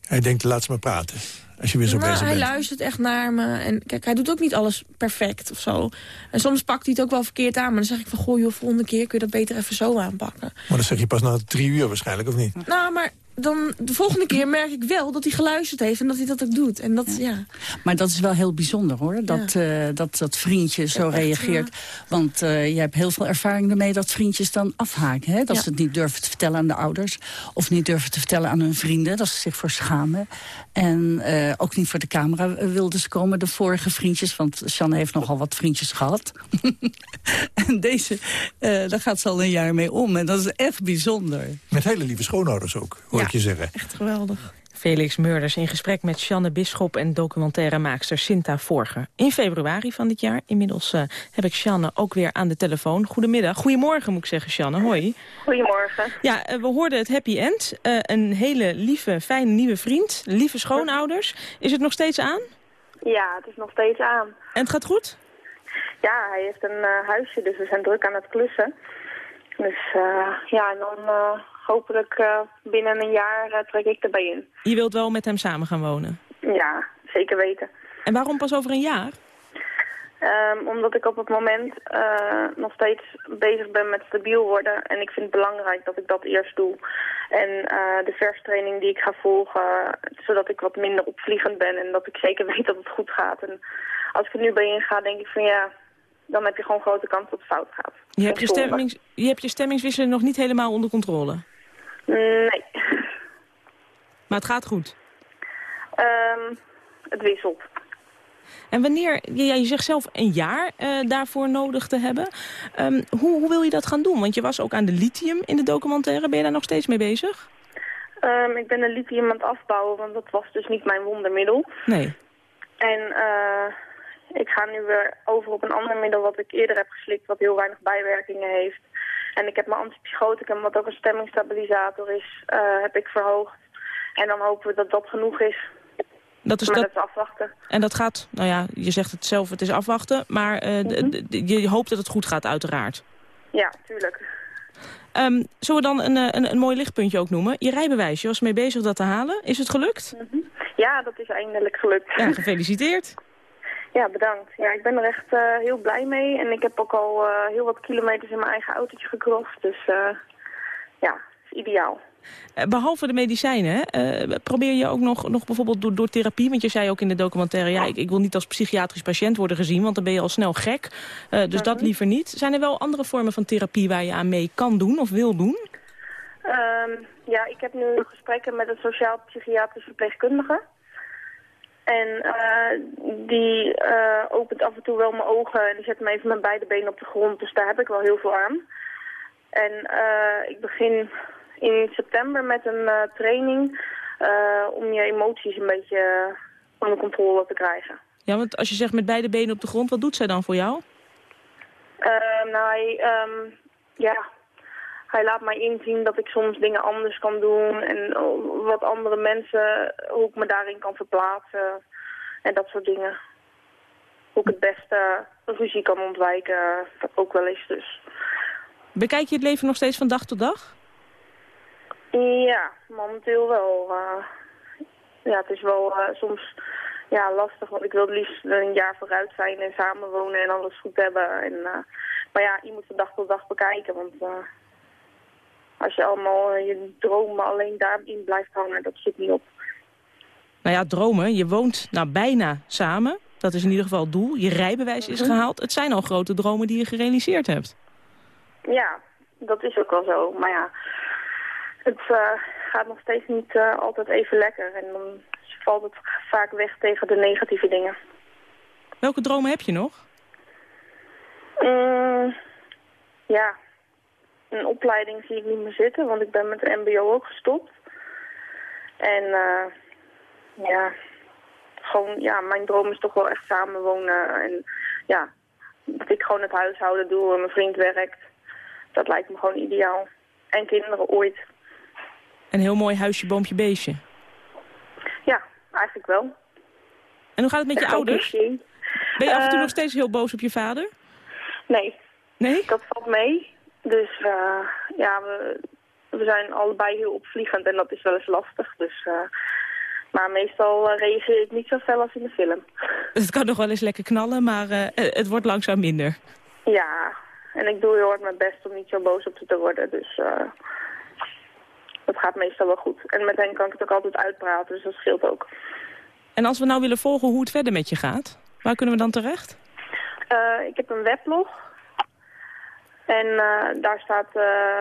Hij denkt, laat ze maar praten. Als je weer zo Nou, bezig hij bent. luistert echt naar me. En kijk, hij doet ook niet alles perfect of zo. En soms pakt hij het ook wel verkeerd aan. Maar dan zeg ik van, goh joh, volgende keer kun je dat beter even zo aanpakken. Maar dat zeg je pas na drie uur waarschijnlijk, of niet? Nou, maar dan de volgende keer merk ik wel dat hij geluisterd heeft en dat hij dat ook doet. En dat, ja. Maar dat is wel heel bijzonder hoor, dat, eh, dat dat vriendje zo Ja, echt, reageert. Want eh, je hebt heel veel ervaring ermee dat vriendjes dan afhaken. Hè? Dat Ja. ze het niet durven te vertellen aan de ouders. Of niet durven te vertellen aan hun vrienden, dat ze zich voor schamen. En eh, ook niet voor de camera wilden ze komen, de vorige vriendjes. Want Sjanne heeft nogal wat vriendjes gehad. en deze, eh, daar gaat ze al een jaar mee om. En dat is echt bijzonder. Met hele lieve schoonouders ook, hoor Ja. Ik je zeggen. Echt geweldig. Felix Murders in gesprek met Sjanne Bisschop en documentairemaakster Sinta Vorger. In februari van dit jaar. Inmiddels eh, heb ik Sjanne ook weer aan de telefoon. Goedemiddag. Goedemorgen moet ik zeggen, Sjanne. Hoi. Goedemorgen. Ja, eh, we hoorden het happy end. Eh, een hele lieve, fijne nieuwe vriend. Lieve schoonouders. Is het nog steeds aan? Ja, het is nog steeds aan. En het gaat goed? Ja, hij heeft een huisje, dus we zijn druk aan het klussen. Dus eh, ja, en dan eh, hopelijk eh, binnen een jaar eh, trek ik erbij in. Je wilt wel met hem samen gaan wonen. Ja, zeker weten. En waarom pas over een jaar? Ehm, omdat ik op het moment eh, nog steeds bezig ben met stabiel worden. En ik vind het belangrijk dat ik dat eerst doe. En eh, de verstraining die ik ga volgen, zodat ik wat minder opvliegend ben. En dat ik zeker weet dat het goed gaat. En als ik er nu bij inga, denk ik van ja, dan heb je gewoon grote kans dat het fout gaat. Je hebt je, stemmings, je hebt je stemmingswisseling nog niet helemaal onder controle. Nee. Maar het gaat goed. Ehm, het wisselt. En wanneer, ja, je zegt zelf een jaar eh, daarvoor nodig te hebben. Ehm, hoe, hoe wil je dat gaan doen? Want je was ook aan de lithium in de documentaire. Ben je daar nog steeds mee bezig? Ehm, ik ben een lithium aan het afbouwen, want dat was dus niet mijn wondermiddel. Nee. En eh, ik ga nu weer over op een ander middel wat ik eerder heb geslikt, wat heel weinig bijwerkingen heeft. En ik heb mijn antipsychoticum, wat ook een stemmingstabilisator is, eh, heb ik verhoogd. En dan hopen we dat dat genoeg is. Dat is maar dat, dat is afwachten. en dat gaat, nou ja, je zegt het zelf, het is afwachten. Maar eh, d- je hoopt dat het goed gaat, uiteraard. Ja, tuurlijk. Ehm, zullen we dan een, eh, een, een mooi lichtpuntje ook noemen? Je rijbewijs, je was mee bezig dat te halen. Is het gelukt? Ja, dat is eindelijk gelukt. Ja, gefeliciteerd. Ja, bedankt. Ja, ik ben er echt eh, heel blij mee. En ik heb ook al eh, heel wat kilometers in mijn eigen autootje gecrossed. Dus eh, ja, is ideaal. Eh, Behalve de medicijnen, probeer je ook nog, nog bijvoorbeeld door, door therapie... want je zei ook in de documentaire... ja, ik, ik wil niet als psychiatrisch patiënt worden gezien... want dan ben je al snel gek. Dus dat liever niet. Zijn er wel andere vormen van therapie waar je aan mee kan doen of wil doen? Ehm, ja, ik heb nu gesprekken met een sociaal-psychiatrische verpleegkundige. En eh, die eh, opent af en toe wel mijn ogen en die zet me even met beide benen op de grond. Dus daar heb ik wel heel veel aan. En eh, ik begin in september met een training om je emoties een beetje onder controle te krijgen. Ja, want als je zegt met beide benen op de grond, wat doet zij dan voor jou? Ehm, nou, hij, ehm, ja, hij laat mij inzien dat ik soms dingen anders kan doen. En wat andere mensen, hoe ik me daarin kan verplaatsen. En dat soort dingen. Hoe ik het beste ruzie kan ontwijken, ook wel eens dus. Bekijk je het leven nog steeds van dag tot dag? Ja, momenteel wel. eh, ja, het is wel eh, soms ja, lastig, want ik wil het liefst een jaar vooruit zijn en samenwonen en alles goed hebben. En, eh, maar ja, je moet van dag tot dag bekijken, want als je allemaal eh, je dromen alleen daarin blijft hangen, dat zit niet op. Nou ja, dromen. Je woont nou bijna samen. Dat is in ieder geval het doel. Je rijbewijs is gehaald. Het zijn al grote dromen die je gerealiseerd hebt. Ja, dat is ook wel zo. Maar ja, het eh, gaat nog steeds niet eh, altijd even lekker. En dan valt het vaak weg tegen de negatieve dingen. Welke dromen heb je nog? Mm, ja, een opleiding zie ik niet meer zitten, want ik ben met de mbo ook gestopt. En eh, ja, gewoon, ja, mijn droom is toch wel echt samenwonen. En ja, dat ik gewoon het huishouden doe en mijn vriend werkt. Dat lijkt me gewoon ideaal. En kinderen ooit. Een heel mooi huisje, boompje, beestje. Ja, eigenlijk wel. En hoe gaat het met je Echt een ouders? Ben je af en toe Eh, nog steeds heel boos op je vader? Nee. Nee? Dat valt mee. Dus eh, ja, we, we zijn allebei heel opvliegend en dat is wel eens lastig. Dus, eh, maar meestal eh, reageer ik niet zo fel als in de film. Het kan nog wel eens lekker knallen, maar het wordt langzaam minder. Ja, en ik doe heel hard mijn best om niet zo boos op ze te worden. Dus dat gaat meestal wel goed. En met hen kan ik het ook altijd uitpraten, dus dat scheelt ook. En als we nou willen volgen hoe het verder met je gaat, waar kunnen we dan terecht? Ik heb een weblog. En eh, daar staat eh,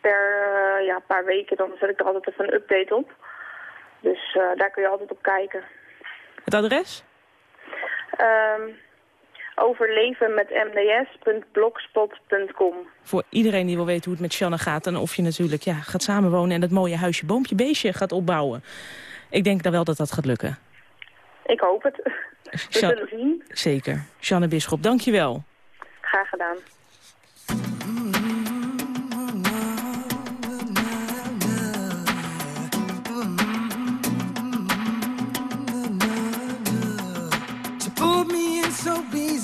per eh, ja, paar weken, dan zet ik er altijd even een update op. Dus daar kun je altijd op kijken. Het adres? Ehm overleven met mds.blogspot.com. Voor iedereen die wil weten hoe het met Shanna gaat... en of je natuurlijk ja, gaat samenwonen en het mooie huisje, boompje, beestje gaat opbouwen. Ik denk dan wel dat dat gaat lukken. Ik hoop het. We zullen zien. Zeker. Sjanne Bisschop, dank je wel. Graag gedaan.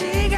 she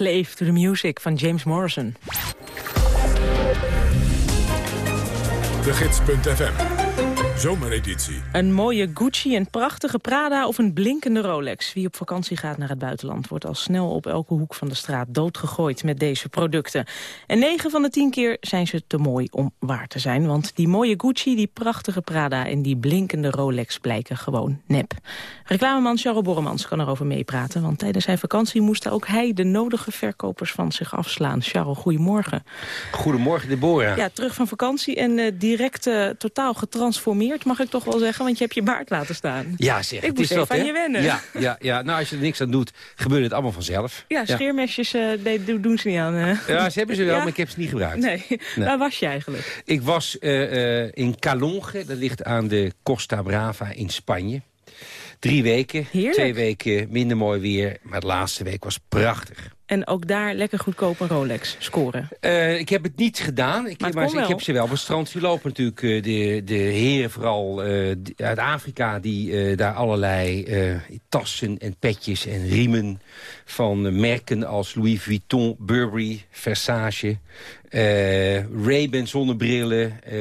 Slave to the Music van James Morrison. De Gids.fm. Zomereditie. Een mooie Gucci, een prachtige Prada of een blinkende Rolex. Wie op vakantie gaat naar het buitenland wordt al snel op elke hoek van de straat doodgegooid met deze producten. En 9 van de 10 keer zijn ze te mooi om waar te zijn. Want die mooie Gucci, die prachtige Prada en die blinkende Rolex blijken gewoon nep. Reclameman Charles Borremans kan erover meepraten. Want tijdens zijn vakantie moest ook hij de nodige verkopers van zich afslaan. Charles, goedemorgen. Goedemorgen, Deborah. Ja, terug van vakantie en eh, direct eh, totaal getransformeerd, mag ik toch wel zeggen, want je hebt je baard laten staan. Ja, zeg. Ik het moest is even aan je wennen. Ja, ja, ja, nou als je er niks aan doet, gebeurt het allemaal vanzelf. Ja, scheermesjes eh, nee, doen ze niet aan. eh. Ja, ze hebben ze wel, maar ik heb ze niet gebruikt. Nee. waar was je eigenlijk? Ik was eh, in Calonge, dat ligt aan de Costa Brava in Spanje. Drie weken, Heerlijk. twee weken minder mooi weer, maar de laatste week was prachtig. En ook daar lekker goedkoop een Rolex scoren. Eh, ik heb het niet gedaan, ik, Maar ik heb ze wel. Op het strand hier lopen natuurlijk eh, de, de heren vooral eh, uit Afrika... die daar allerlei tassen en petjes en riemen van merken als Louis Vuitton, Burberry, Versace... eh Ray-Ban zonnebrillen, eh,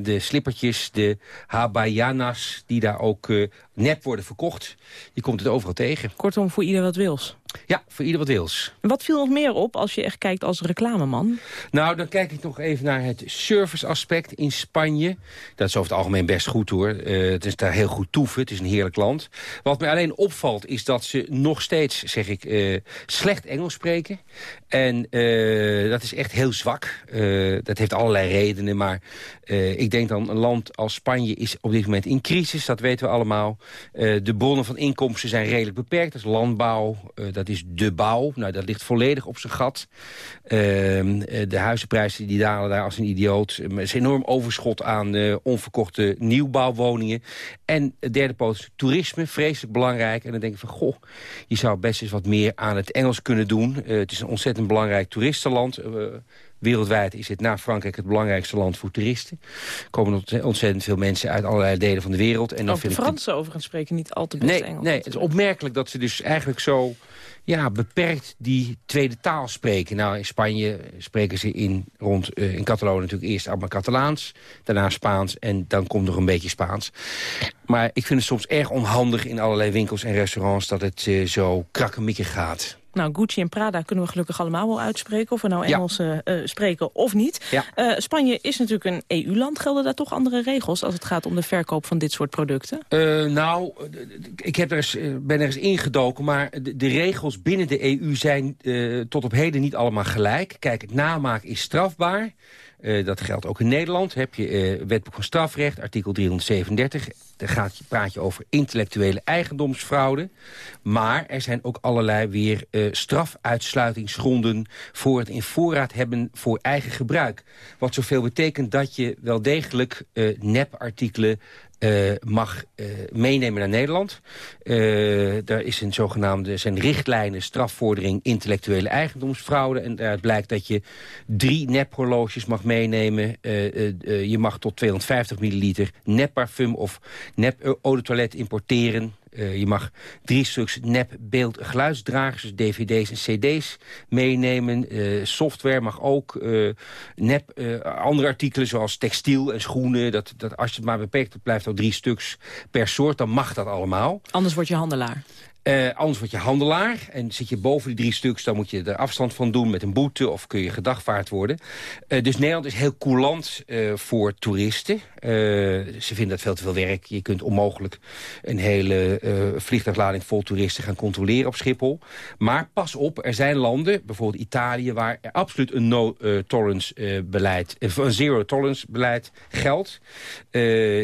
de slippertjes, de Habayanas... die daar ook eh, nep worden verkocht. Je komt het overal tegen. Kortom, voor ieder wat wils. Ja, voor ieder wat wils. Wat viel nog meer op als je echt kijkt als reclameman? Nou, dan kijk ik nog even naar het serviceaspect in Spanje. Dat is over het algemeen best goed hoor. Het is daar heel goed toeven. Het is een heerlijk land. Wat mij alleen opvalt is dat ze nog steeds, zeg ik, slecht Engels spreken. En dat is echt heel zwak. Eh, dat heeft allerlei redenen, maar eh, ik denk dan een land als Spanje is op dit moment in crisis. Dat weten we allemaal. Eh, de bronnen van inkomsten zijn redelijk beperkt. Dat is landbouw, dat is de bouw. Nou, dat ligt volledig op zijn gat. Ehm, de huizenprijzen die dalen daar als een idioot. Er is enorm overschot aan onverkochte nieuwbouwwoningen. En het derde poot is toerisme, vreselijk belangrijk. En dan denk ik van, goh, je zou best eens wat meer aan het Engels kunnen doen. het is een ontzettend belangrijk toeristenland. Wereldwijd is het na Frankrijk het belangrijkste land voor toeristen. Er komen ontzettend veel mensen uit allerlei delen van de wereld. En dan Ook de Fransen overigens spreken niet al te best nee, Engels. Nee, het is opmerkelijk dat ze dus eigenlijk zo ja, beperkt die tweede taal spreken. Nou, in Spanje spreken ze in, rond, eh, in Catalonië natuurlijk eerst allemaal Catalaans. Daarna Spaans en dan komt nog een beetje Spaans. Maar ik vind het soms erg onhandig in allerlei winkels en restaurants... dat het eh, zo krakkemikkig gaat. Nou, Gucci en Prada kunnen we gelukkig allemaal wel uitspreken... of we nou. Engels eh, spreken of niet. Ja. Eh, Spanje is natuurlijk een EU-land. Gelden daar toch andere regels als het gaat om de verkoop van dit soort producten? Nou, ik heb er eens, ben er eens ingedoken, maar de, de regels binnen de EU zijn tot op heden niet allemaal gelijk. Kijk, het namaken is strafbaar. Eh, dat geldt ook in Nederland. Heb je eh, wetboek van strafrecht, artikel 337. Daar gaat praat je over intellectuele eigendomsfraude. Maar er zijn ook allerlei weer eh, strafuitsluitingsgronden... voor het in voorraad hebben voor eigen gebruik. Wat zoveel betekent dat je wel degelijk nepartikelen eh, mag eh, meenemen naar Nederland. Eh daar is een zogenaamde zijn richtlijnen strafvordering intellectuele eigendomsfraude. En daaruit blijkt dat je drie nephorloges mag meenemen. Je mag tot 250 milliliter nepparfum of nep eau de toilette importeren. Eh, je mag drie stuks nep beeld geluidsdragers, dvd's en cd's meenemen. Eh, software mag ook. eh, nep andere artikelen zoals textiel en schoenen. Dat, dat, als je het maar beperkt het blijft al drie stuks per soort, dan mag dat allemaal. Anders word je handelaar. Anders word je handelaar en zit je boven die drie stuks... dan moet je er afstand van doen met een boete of kun je gedagvaard worden. Dus Nederland is heel coulant eh, voor toeristen. Eh, ze vinden dat veel te veel werk. Je kunt onmogelijk een hele eh, vliegtuiglading vol toeristen gaan controleren op Schiphol. Maar pas op, er zijn landen, bijvoorbeeld Italië... waar er absoluut een no-tolerance eh, een zero-tolerance beleid geldt.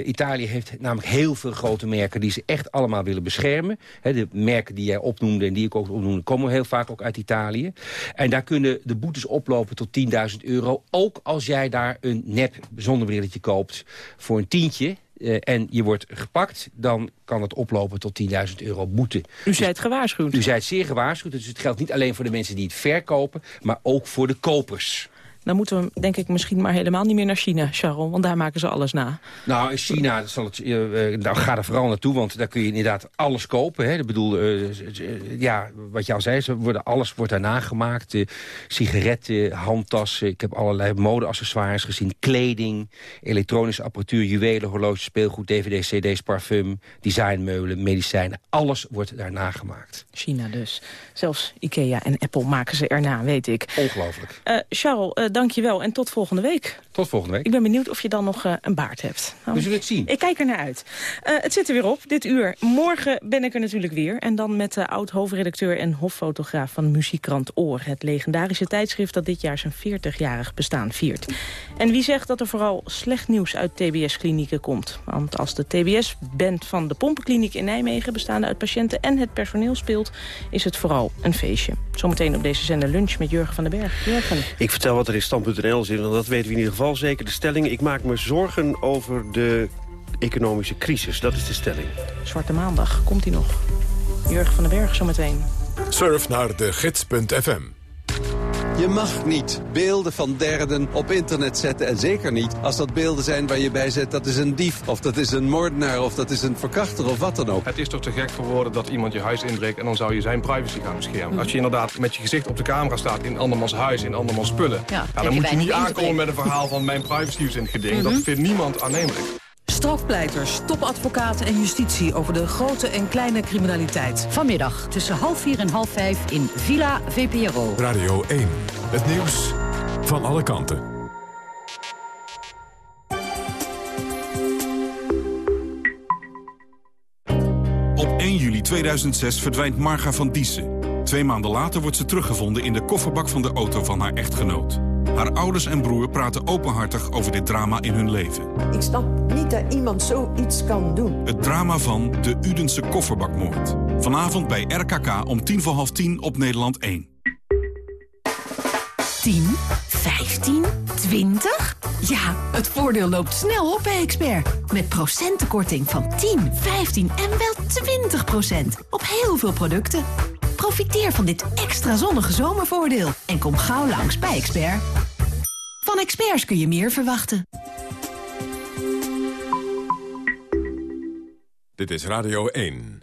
Italië heeft namelijk heel veel grote merken... die ze echt allemaal willen beschermen. De merken die jij opnoemde en die ik ook opnoemde... komen heel vaak ook uit Italië. En daar kunnen de boetes oplopen tot 10.000 euro. Ook als jij daar een nep zonnebrilletje koopt voor een tientje... eh, en je wordt gepakt, dan kan het oplopen tot 10.000 euro boete. U zei het gewaarschuwd. U zei het zeer gewaarschuwd. Dus het geldt niet alleen voor de mensen die het verkopen... maar ook voor de kopers. Dan moeten we denk ik misschien maar helemaal niet meer naar China, Sharon. Want daar maken ze alles na. Nou, in China zal het, eh, nou, ga er vooral naartoe, want daar kun je inderdaad alles kopen. Hè. Ik bedoel, eh, ja, wat je al zei, ze worden, alles wordt daar nagemaakt. Eh, sigaretten, handtassen, ik heb allerlei modeaccessoires gezien. Kleding, elektronische apparatuur, juwelen, horloges, speelgoed, dvd's, cd's, parfum, designmeulen, medicijnen. Alles wordt daar nagemaakt. China dus. Zelfs Ikea en Apple maken ze erna, weet ik. Ongelooflijk. Charles, eh, dank je wel en tot volgende week. Tot volgende week. Ik ben benieuwd of je dan nog eh, een baard hebt. Nou, We zullen het zien. Ik kijk er naar uit. Eh, het zit er weer op, dit uur. Morgen ben ik er natuurlijk weer. En dan met de oud-hoofdredacteur en hoffotograaf van muziekkrant Oor. Het legendarische tijdschrift dat dit jaar zijn 40-jarig bestaan viert. En wie zegt dat er vooral slecht nieuws uit TBS-klinieken komt? Want als de TBS-band van de Pompenkliniek in Nijmegen... bestaande uit patiënten en het personeel speelt... is het vooral een feestje. Zometeen op deze zender lunch met Jurgen van den Berg. Jurgen. Ik vertel wat er in stand.nl zit, want dat weten we in ieder geval zeker. De stelling, ik maak me zorgen over de economische crisis. Dat is de stelling. Zwarte Maandag, komt hij nog? Jurgen van den Berg zometeen. Surf naar de gids.fm. Je mag niet beelden van derden op internet zetten. En zeker niet als dat beelden zijn waar je bij zet... dat is een dief, of dat is een moordenaar, of dat is een verkrachter, of wat dan ook. Het is toch te gek voor woorden dat iemand je huis inbreekt... en dan zou je zijn privacy gaan beschermen. Als je inderdaad met je gezicht op de camera staat in andermans huis... in andermans spullen... Ja, dan moet je niet aankomen met een verhaal van mijn privacy is in het geding. Mhm. Dat vindt niemand aannemelijk. Strafpleiters, topadvocaten en justitie over de grote en kleine criminaliteit. Vanmiddag tussen half vier en half vijf in Villa VPRO. Radio 1. Het nieuws van alle kanten. Op 1 juli 2006 verdwijnt Marga van Diessen. Twee maanden later wordt ze teruggevonden in de kofferbak van de auto van haar echtgenoot. Haar ouders en broer praten openhartig over dit drama in hun leven. Ik snap niet dat iemand zoiets kan doen. Het drama van de Udense kofferbakmoord. Vanavond bij RKK om tien voor half tien op Nederland 1. 10, 15, 20? Ja, het voordeel loopt snel op bij Expert. Met procentenkorting van 10, 15 en wel 20 procent. Op heel veel producten. Profiteer van dit extra zonnige zomervoordeel. En kom gauw langs bij Expert. Van experts kun je meer verwachten. Dit is Radio 1.